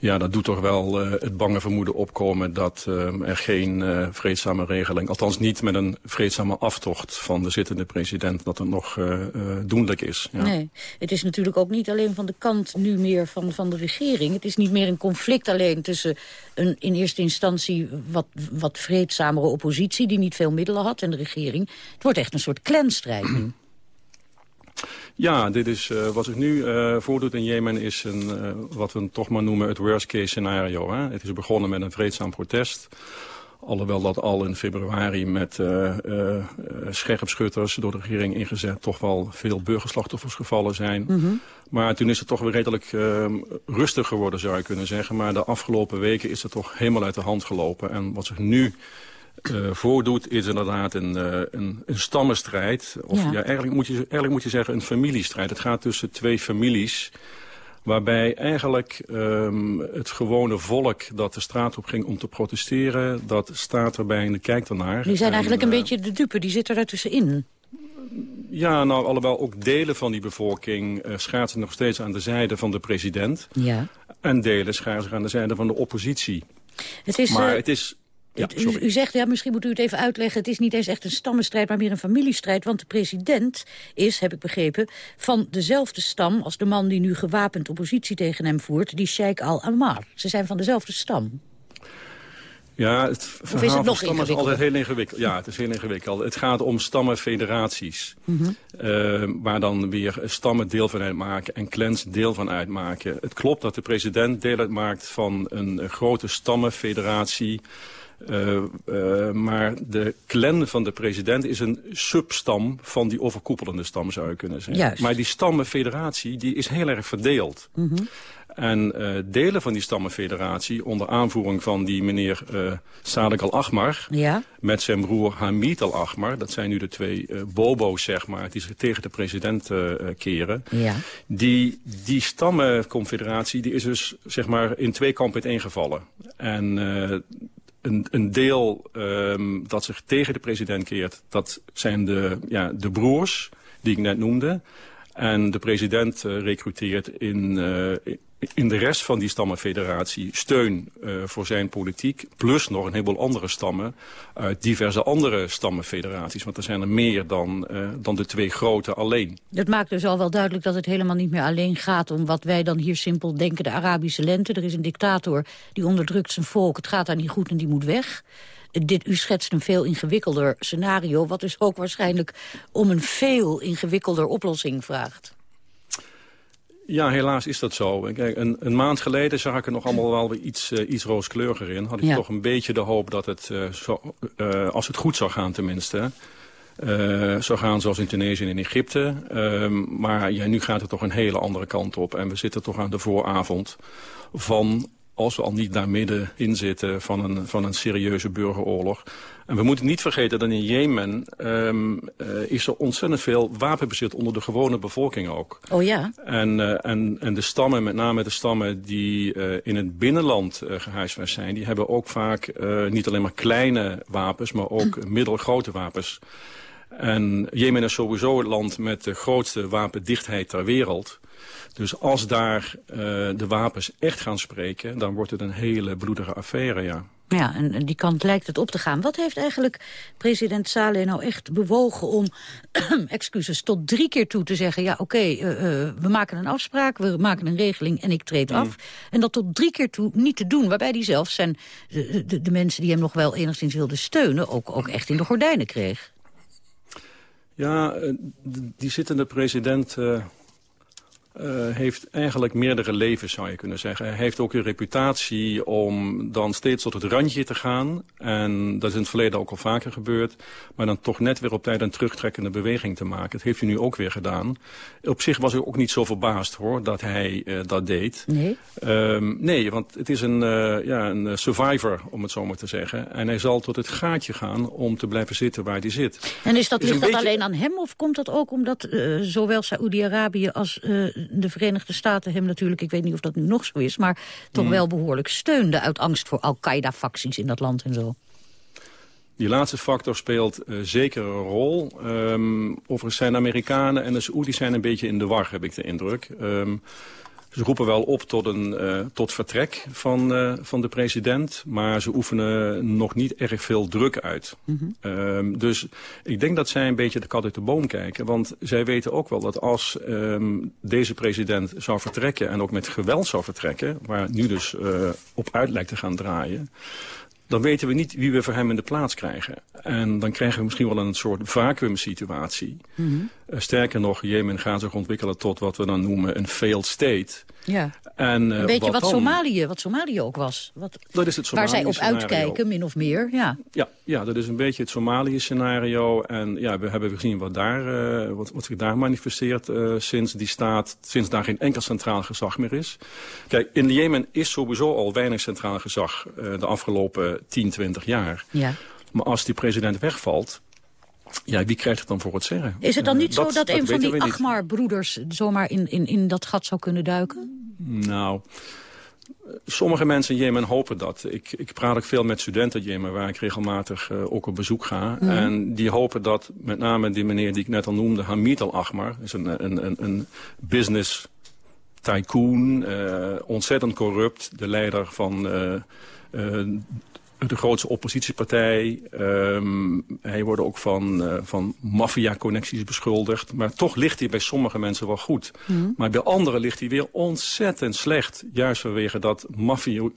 Ja, dat doet toch wel uh, het bange vermoeden opkomen dat uh, er geen uh, vreedzame regeling, althans niet met een vreedzame aftocht van de zittende president, dat het nog doenlijk is. Ja. Nee, het is natuurlijk ook niet alleen van de kant nu meer van, van de regering. Het is niet meer een conflict alleen tussen een in eerste instantie wat, wat vreedzamere oppositie, die niet veel middelen had, en de regering. Het wordt echt een soort clanstrijd nu. Ja, dit is, uh, wat zich nu uh, voordoet in Jemen is een, uh, wat we toch maar noemen het worst case scenario. Hè? Het is begonnen met een vreedzaam protest. Alhoewel dat al in februari met scherpschutters door de regering ingezet... toch wel veel burgerslachtoffers gevallen zijn. Mm -hmm. Maar toen is het toch weer redelijk rustig geworden, zou je kunnen zeggen. Maar de afgelopen weken is het toch helemaal uit de hand gelopen. En wat zich nu uh, voordoet, is inderdaad een, uh, een, een stammenstrijd. Of ja. ja. eigenlijk, moet je, eigenlijk moet je zeggen een familiestrijd. Het gaat tussen twee families waarbij eigenlijk um, het gewone volk dat de straat op ging om te protesteren... dat staat erbij en kijkt ernaar. Die zijn en, eigenlijk een uh, beetje de dupe, die zitten er tussenin. Ja, nou, alhoewel ook delen van die bevolking uh, schaatsen nog steeds aan de zijde van de president. Ja. En delen schaatsen aan de zijde van de oppositie. Het is, maar het is ja, u, u, zegt, ja, misschien moet u het even uitleggen... het is niet eens echt een stammenstrijd, maar meer een familiestrijd. Want de president is, heb ik begrepen, van dezelfde stam... als de man die nu gewapend oppositie tegen hem voert, die Sheikh al-Ammar. Ze zijn van dezelfde stam. Ja, het verhaal het van stammen is altijd heel ingewikkeld. Ja, het is heel ingewikkeld. Het gaat om stammenfederaties. Mm -hmm. uh, waar dan weer stammen deel van uitmaken en clans deel van uitmaken. Het klopt dat de president deel uitmaakt van een grote stammenfederatie... Uh, uh, maar de clan van de president is een substam van die overkoepelende stam, zou je kunnen zeggen. Juist. Maar die stammenfederatie die is heel erg verdeeld. Mm -hmm. En uh, delen van die stammenfederatie, onder aanvoering van die meneer uh, Sadek al-Ahmar... Ja. met zijn broer Hamid al-Ahmar, dat zijn nu de twee uh, bobo's, zeg maar... die zich tegen de president keren. Ja. Die, die stammenconfederatie die is dus zeg maar, in twee kampen ineengevallen. En een, een deel um, dat zich tegen de president keert, dat zijn de, ja, de broers die ik net noemde. En de president uh, recruteert in, uh, in de rest van die stammenfederatie steun uh, voor zijn politiek. Plus nog een heleboel andere stammen uit diverse andere stammenfederaties. Want er zijn er meer dan, uh, dan de twee grote alleen. Dat maakt dus al wel duidelijk dat het helemaal niet meer alleen gaat... om wat wij dan hier simpel denken, de Arabische lente. Er is een dictator die onderdrukt zijn volk. Het gaat daar niet goed en die moet weg. Dit, u schetst een veel ingewikkelder scenario... wat dus ook waarschijnlijk om een veel ingewikkelder oplossing vraagt. Ja, helaas is dat zo. Kijk, een, een, maand geleden zag ik er nog allemaal wel weer iets, uh, iets rooskleuriger in. Had ik ja. toch een beetje de hoop dat het, uh, zo, uh, als het goed zou gaan tenminste... zou gaan zoals in Tunesië en in Egypte. Ehm, maar ja, nu gaat het toch een hele andere kant op. En we zitten toch aan de vooravond van als we al niet daar middenin zitten van een, van een serieuze burgeroorlog. En we moeten niet vergeten dat in Jemen um, uh, is er ontzettend veel wapenbezit onder de gewone bevolking ook. Oh ja? En, uh, en, en de stammen, met name de stammen die uh, in het binnenland gehuisvest zijn... die hebben ook vaak niet alleen maar kleine wapens, maar ook middelgrote wapens. En Jemen is sowieso het land met de grootste wapendichtheid ter wereld... Dus als daar uh, de wapens echt gaan spreken, dan wordt het een hele bloedige affaire, ja. Ja, en die kant lijkt het op te gaan. Wat heeft eigenlijk president Saleh nou echt bewogen om, *clears throat* excuses, tot drie keer toe te zeggen... ja, oké, eh, eh, we maken een afspraak, we maken een regeling en ik treed af. En dat tot drie keer toe niet te doen, waarbij hij zelf zijn, de, de, de mensen die hem nog wel enigszins wilden steunen... ook, ook echt in de gordijnen kreeg. Ja, eh, die zittende president uh, heeft eigenlijk meerdere levens, zou je kunnen zeggen. Hij heeft ook een reputatie om dan steeds tot het randje te gaan. En dat is in het verleden ook al vaker gebeurd. Maar dan toch net weer op tijd een terugtrekkende beweging te maken. Dat heeft hij nu ook weer gedaan. Op zich was ik ook niet zo verbaasd, hoor, dat hij uh, dat deed. Nee? Um, nee, want het is een, uh, ja, een survivor, om het zo maar te zeggen. En hij zal tot het gaatje gaan om te blijven zitten waar hij zit. En is dat, ligt dat beetje... alleen aan hem, of komt dat ook omdat zowel Saoedi-Arabië als de Verenigde Staten hem natuurlijk, ik weet niet of dat nu nog zo is... maar toch Hmm. wel behoorlijk steunde uit angst voor Al-Qaeda-facties in dat land en zo. Die laatste factor speelt uh, zeker een rol. Um, overigens zijn de Amerikanen en de Saoedi's zijn een beetje in de war, heb ik de indruk. Um, ze roepen wel op tot, een, uh, tot vertrek van, uh, van de president, maar ze oefenen nog niet erg veel druk uit. Mm -hmm. um, dus ik denk dat zij een beetje de kat uit de boom kijken. Want zij weten ook wel dat als um, deze president zou vertrekken en ook met geweld zou vertrekken, waar nu dus uh, op uit lijkt te gaan draaien, dan weten we niet wie we voor hem in de plaats krijgen. En dan krijgen we misschien wel een soort vacuümsituatie. Mm -hmm. Uh, sterker nog, Jemen gaat zich ontwikkelen tot wat we dan noemen een failed state. Ja. En, uh, een beetje wat, wat, Somalië, wat Somalië ook was. Wat, dat is het waar zij op uitkijken, min of meer. Ja. Ja, ja, dat is een beetje het Somalië-scenario. En ja, we hebben gezien wat, daar, uh, wat, wat zich daar manifesteert uh, sinds die staat, sinds daar geen enkel centraal gezag meer is. Kijk, in Jemen is sowieso al weinig centraal gezag de afgelopen 10, 20 jaar. Ja. Maar als die president wegvalt, ja, wie krijgt het dan voor het zeggen? Is het dan niet uh, zo dat, dat een van die Achmar-broeders zomaar in, in, in dat gat zou kunnen duiken? Nou, sommige mensen in Jemen hopen dat. Ik, ik praat ook veel met studenten in Jemen, waar ik regelmatig uh, ook op bezoek ga. Mm. En die hopen dat met name die meneer die ik net al noemde, Hamid al-Achmar, is een, een, een, een business tycoon, uh, ontzettend corrupt, de leider van... Uh, de grootste oppositiepartij. Um, hij wordt ook van, uh, van maffia-connecties beschuldigd. Maar toch ligt hij bij sommige mensen wel goed. Mm. Maar bij anderen ligt hij weer ontzettend slecht. Juist vanwege dat maffio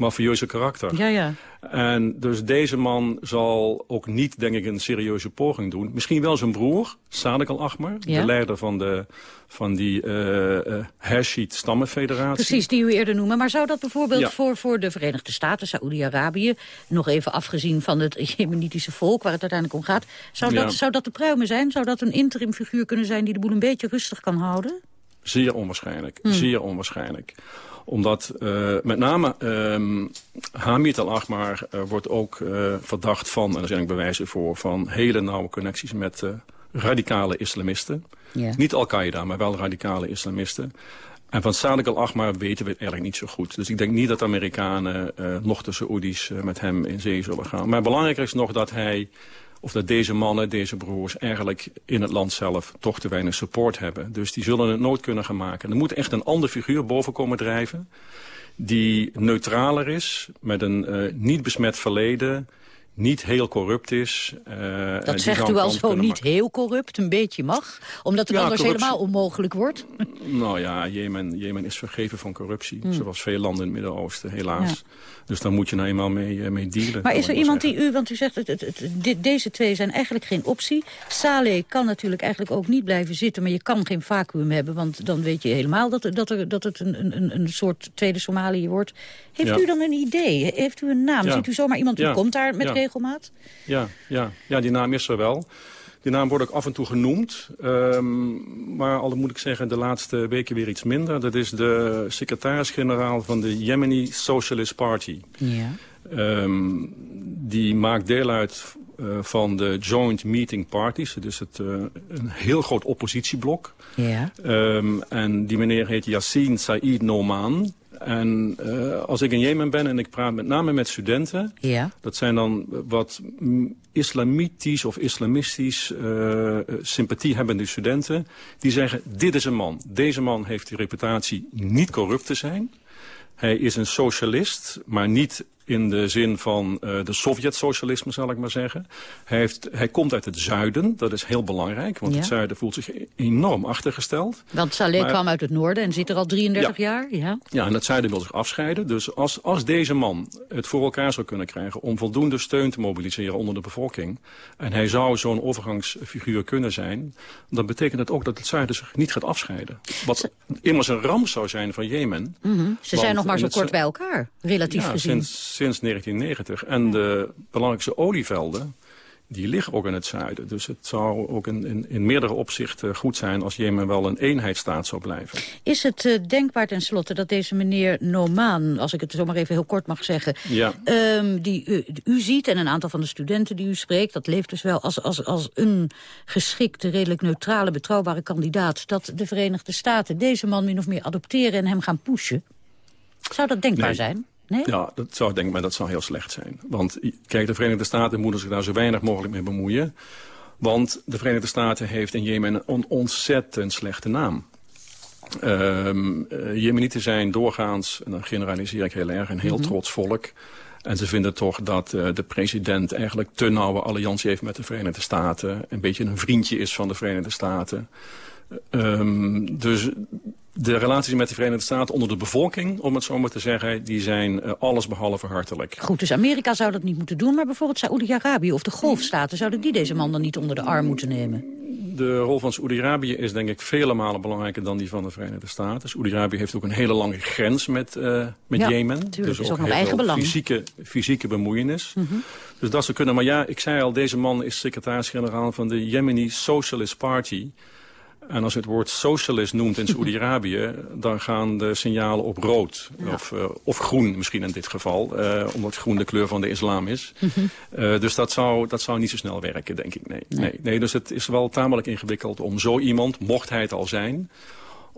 mafieuze karakter. Ja, ja. En dus deze man zal ook niet, denk ik, een serieuze poging doen. Misschien wel zijn broer, Sadek al-Ahmar, ja? de leider van, de, van die uh, uh, Hashid Stammenfederatie. Precies, die u eerder noemde. Maar zou dat bijvoorbeeld ja. voor, voor de Verenigde Staten, Saoedi-Arabië... nog even afgezien van het *laughs* jemenitische volk, waar het uiteindelijk om gaat... Zou dat, ja. zou dat de pruimen zijn? Zou dat een interim figuur kunnen zijn die de boel een beetje rustig kan houden? Zeer onwaarschijnlijk, hmm. zeer onwaarschijnlijk omdat uh, met name um, Hamid al-Ahmar uh, wordt ook uh, verdacht van, en er zijn ook bewijzen voor, van hele nauwe connecties met radicale islamisten. Yeah. Niet Al-Qaeda, maar wel radicale islamisten. En van Sadiq al-Ahmar weten we het eigenlijk niet zo goed. Dus ik denk niet dat de Amerikanen nog de Saoedi's met hem in zee zullen gaan. Maar belangrijker is nog dat hij of dat deze mannen, deze broers, eigenlijk in het land zelf toch te weinig support hebben. Dus die zullen het nooit kunnen gaan maken. Er moet echt een andere figuur boven komen drijven, die neutraler is, met een uh, niet besmet verleden, niet heel corrupt is. Uh, dat zegt u al zo niet maken. heel corrupt, een beetje mag? Omdat het ja, anders corruptie. helemaal onmogelijk wordt? *laughs* Nou ja, Jemen, Jemen is vergeven van corruptie. Hmm. Zoals veel landen in het Midden-Oosten, helaas. Ja. Dus daar moet je nou eenmaal mee, mee dealen. Maar is er iemand zeggen. die u, want u zegt, het, het, het, dit, deze twee zijn eigenlijk geen optie. Saleh kan natuurlijk eigenlijk ook niet blijven zitten, maar je kan geen vacuüm hebben. Want dan weet je helemaal dat, dat, er, dat het een, een, een soort tweede Somalië wordt. Heeft ja. u dan een idee? Heeft u een naam? Ziet u zomaar iemand, u komt daar met regelmaat? Ja, ja, ja, die naam is er wel. Die naam wordt ook af en toe genoemd. Um, maar al moet ik zeggen, de laatste weken weer iets minder. Dat is de secretaris-generaal van de Yemeni Socialist Party. Ja. Um, die maakt deel uit uh, van de Joint Meeting Parties. Dus het, uh, een heel groot oppositieblok. Ja. Um, en die meneer heet Yassine Said Noman. En uh, als ik in Jemen ben en ik praat met name met studenten... Ja. dat zijn dan wat islamitisch of islamistisch uh, sympathie hebbende studenten... die zeggen, dit is een man. Deze man heeft de reputatie niet corrupt te zijn. Hij is een socialist, maar niet in de zin van uh, de Sovjet-socialisme, zal ik maar zeggen. Hij, heeft, hij komt uit het zuiden, dat is heel belangrijk, want het zuiden voelt zich enorm achtergesteld. Want Saleh kwam uit het noorden en zit er al 33 jaar. Ja. ja, en het zuiden wil zich afscheiden. Dus als, als deze man het voor elkaar zou kunnen krijgen om voldoende steun te mobiliseren onder de bevolking, en hij zou zo'n overgangsfiguur kunnen zijn, dan betekent dat ook dat het zuiden zich niet gaat afscheiden. Wat immers een ramp zou zijn van Jemen. Mm Ze zijn nog maar zo kort bij elkaar, relatief ja, gezien. Sinds, sinds 1990. En de belangrijkste olievelden die liggen ook in het zuiden. Dus het zou ook in, in, in meerdere opzichten goed zijn... als Jemen wel een eenheidsstaat zou blijven. Is het uh, denkbaar tenslotte dat deze meneer Nomaan... als ik het zo maar even heel kort mag zeggen... Ja. Um, die u, u, ziet en een aantal van de studenten die u spreekt... dat leeft dus wel als, als, als een geschikte, redelijk neutrale, betrouwbare kandidaat... dat de Verenigde Staten deze man min of meer adopteren en hem gaan pushen? Zou dat denkbaar nee. zijn? Nee? Ja, dat zou, denk ik, maar dat zou heel slecht zijn. Want kijk, de Verenigde Staten moeten zich daar zo weinig mogelijk mee bemoeien. Want de Verenigde Staten heeft in Jemen een ontzettend slechte naam. Um, Jemenieten zijn doorgaans, en dan generaliseer ik heel erg, een heel mm -hmm. trots volk. En ze vinden toch dat uh, de president eigenlijk te nauwe alliantie heeft met de Verenigde Staten. Een beetje een vriendje is van de Verenigde Staten. Um, dus de relaties met de Verenigde Staten onder de bevolking, om het zo maar te zeggen, die zijn uh, alles behalve hartelijk. Goed, dus Amerika zou dat niet moeten doen, maar bijvoorbeeld Saoedi-Arabië of de Golfstaten, zouden die deze man dan niet onder de arm moeten nemen? De rol van Saoedi-Arabië is denk ik vele malen belangrijker dan die van de Verenigde Staten. Saoedi-Arabië heeft ook een hele lange grens met, uh, met ja, Jemen. Tuurlijk, dus ook, ook eigen belang. Fysieke, fysieke bemoeienis. Mm -hmm. Dus dat ze kunnen. Maar ja, ik zei al, deze man is secretaris-generaal van de Yemeni Socialist Party. En als je het woord socialist noemt in Saoedi-Arabië... *laughs* dan gaan de signalen op rood. Ja. Of, uh, of groen misschien in dit geval. Uh, omdat groen de kleur van de islam is. Mm -hmm. uh, dus dat zou, dat zou niet zo snel werken, denk ik. Nee. Nee. nee. nee dus het is wel tamelijk ingewikkeld om zo iemand, mocht hij het al zijn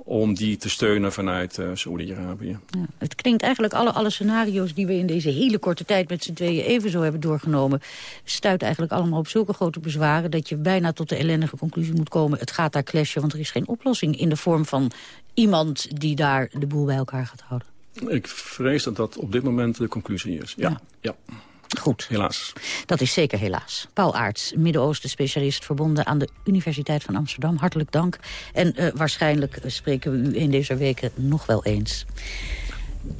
om die te steunen vanuit uh, Saoedi-Arabië. Ja, het klinkt eigenlijk alle, alle scenario's die we in deze hele korte tijd met z'n tweeën even zo hebben doorgenomen, stuit eigenlijk allemaal op zulke grote bezwaren dat je bijna tot de ellendige conclusie moet komen, het gaat daar clashen, want er is geen oplossing in de vorm van iemand die daar de boel bij elkaar gaat houden. Ik vrees dat dat op dit moment de conclusie is, ja. ja. ja. Goed. Helaas. Dat is zeker helaas. Paul Aarts, Midden-Oosten-specialist verbonden aan de Universiteit van Amsterdam. Hartelijk dank. En uh, waarschijnlijk spreken we u in deze weken nog wel eens.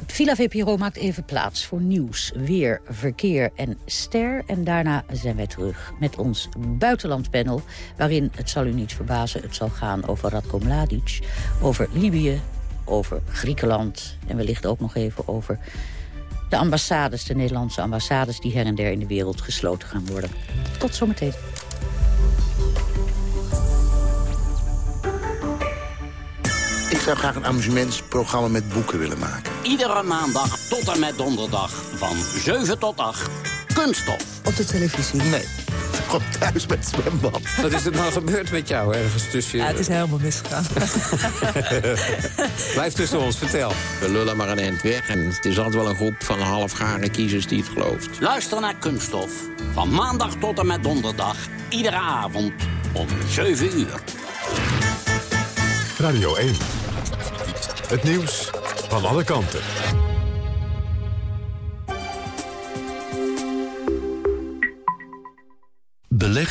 Villa VPRO maakt even plaats voor nieuws, weer, verkeer en ster. En daarna zijn wij terug met ons buitenlandpanel... waarin, het zal u niet verbazen, het zal gaan over Radko Mladic... over Libië, over Griekenland en wellicht ook nog even over de ambassades, de Nederlandse ambassades... die her en der in de wereld gesloten gaan worden. Tot zometeen. Ik zou graag een amusementsprogramma met boeken willen maken. Iedere maandag tot en met donderdag van 7 tot 8. Kunststof. Op de televisie? Nee. Gewoon thuis met zwembad. Wat is er nou gebeurd met jou ergens tussen Ja, het is helemaal misgegaan. *laughs* Blijf tussen ons, vertel. We lullen maar een eind weg en het is altijd wel een groep van halfgare kiezers die het gelooft. Luister naar Kunststof. Van maandag tot en met donderdag. Iedere avond om 7 uur. Radio 1. Het nieuws van alle kanten.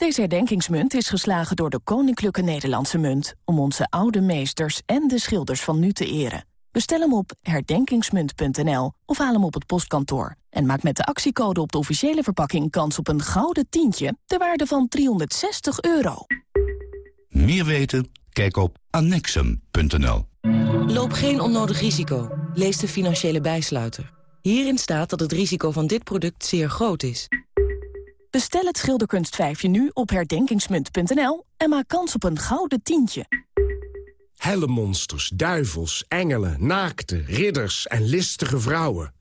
Deze herdenkingsmunt is geslagen door de Koninklijke Nederlandse Munt... om onze oude meesters en de schilders van nu te eren. Bestel hem op herdenkingsmunt.nl of haal hem op het postkantoor. En maak met de actiecode op de officiële verpakking kans op een gouden tientje... ter waarde van 360 euro. Meer weten? Kijk op annexum.nl. Loop geen onnodig risico. Lees de financiële bijsluiter. Hierin staat dat het risico van dit product zeer groot is. Bestel het schilderkunstvijfje nu op herdenkingsmunt.nl en maak kans op een gouden tientje. Hellemonsters, duivels, engelen, naakte, ridders en listige vrouwen.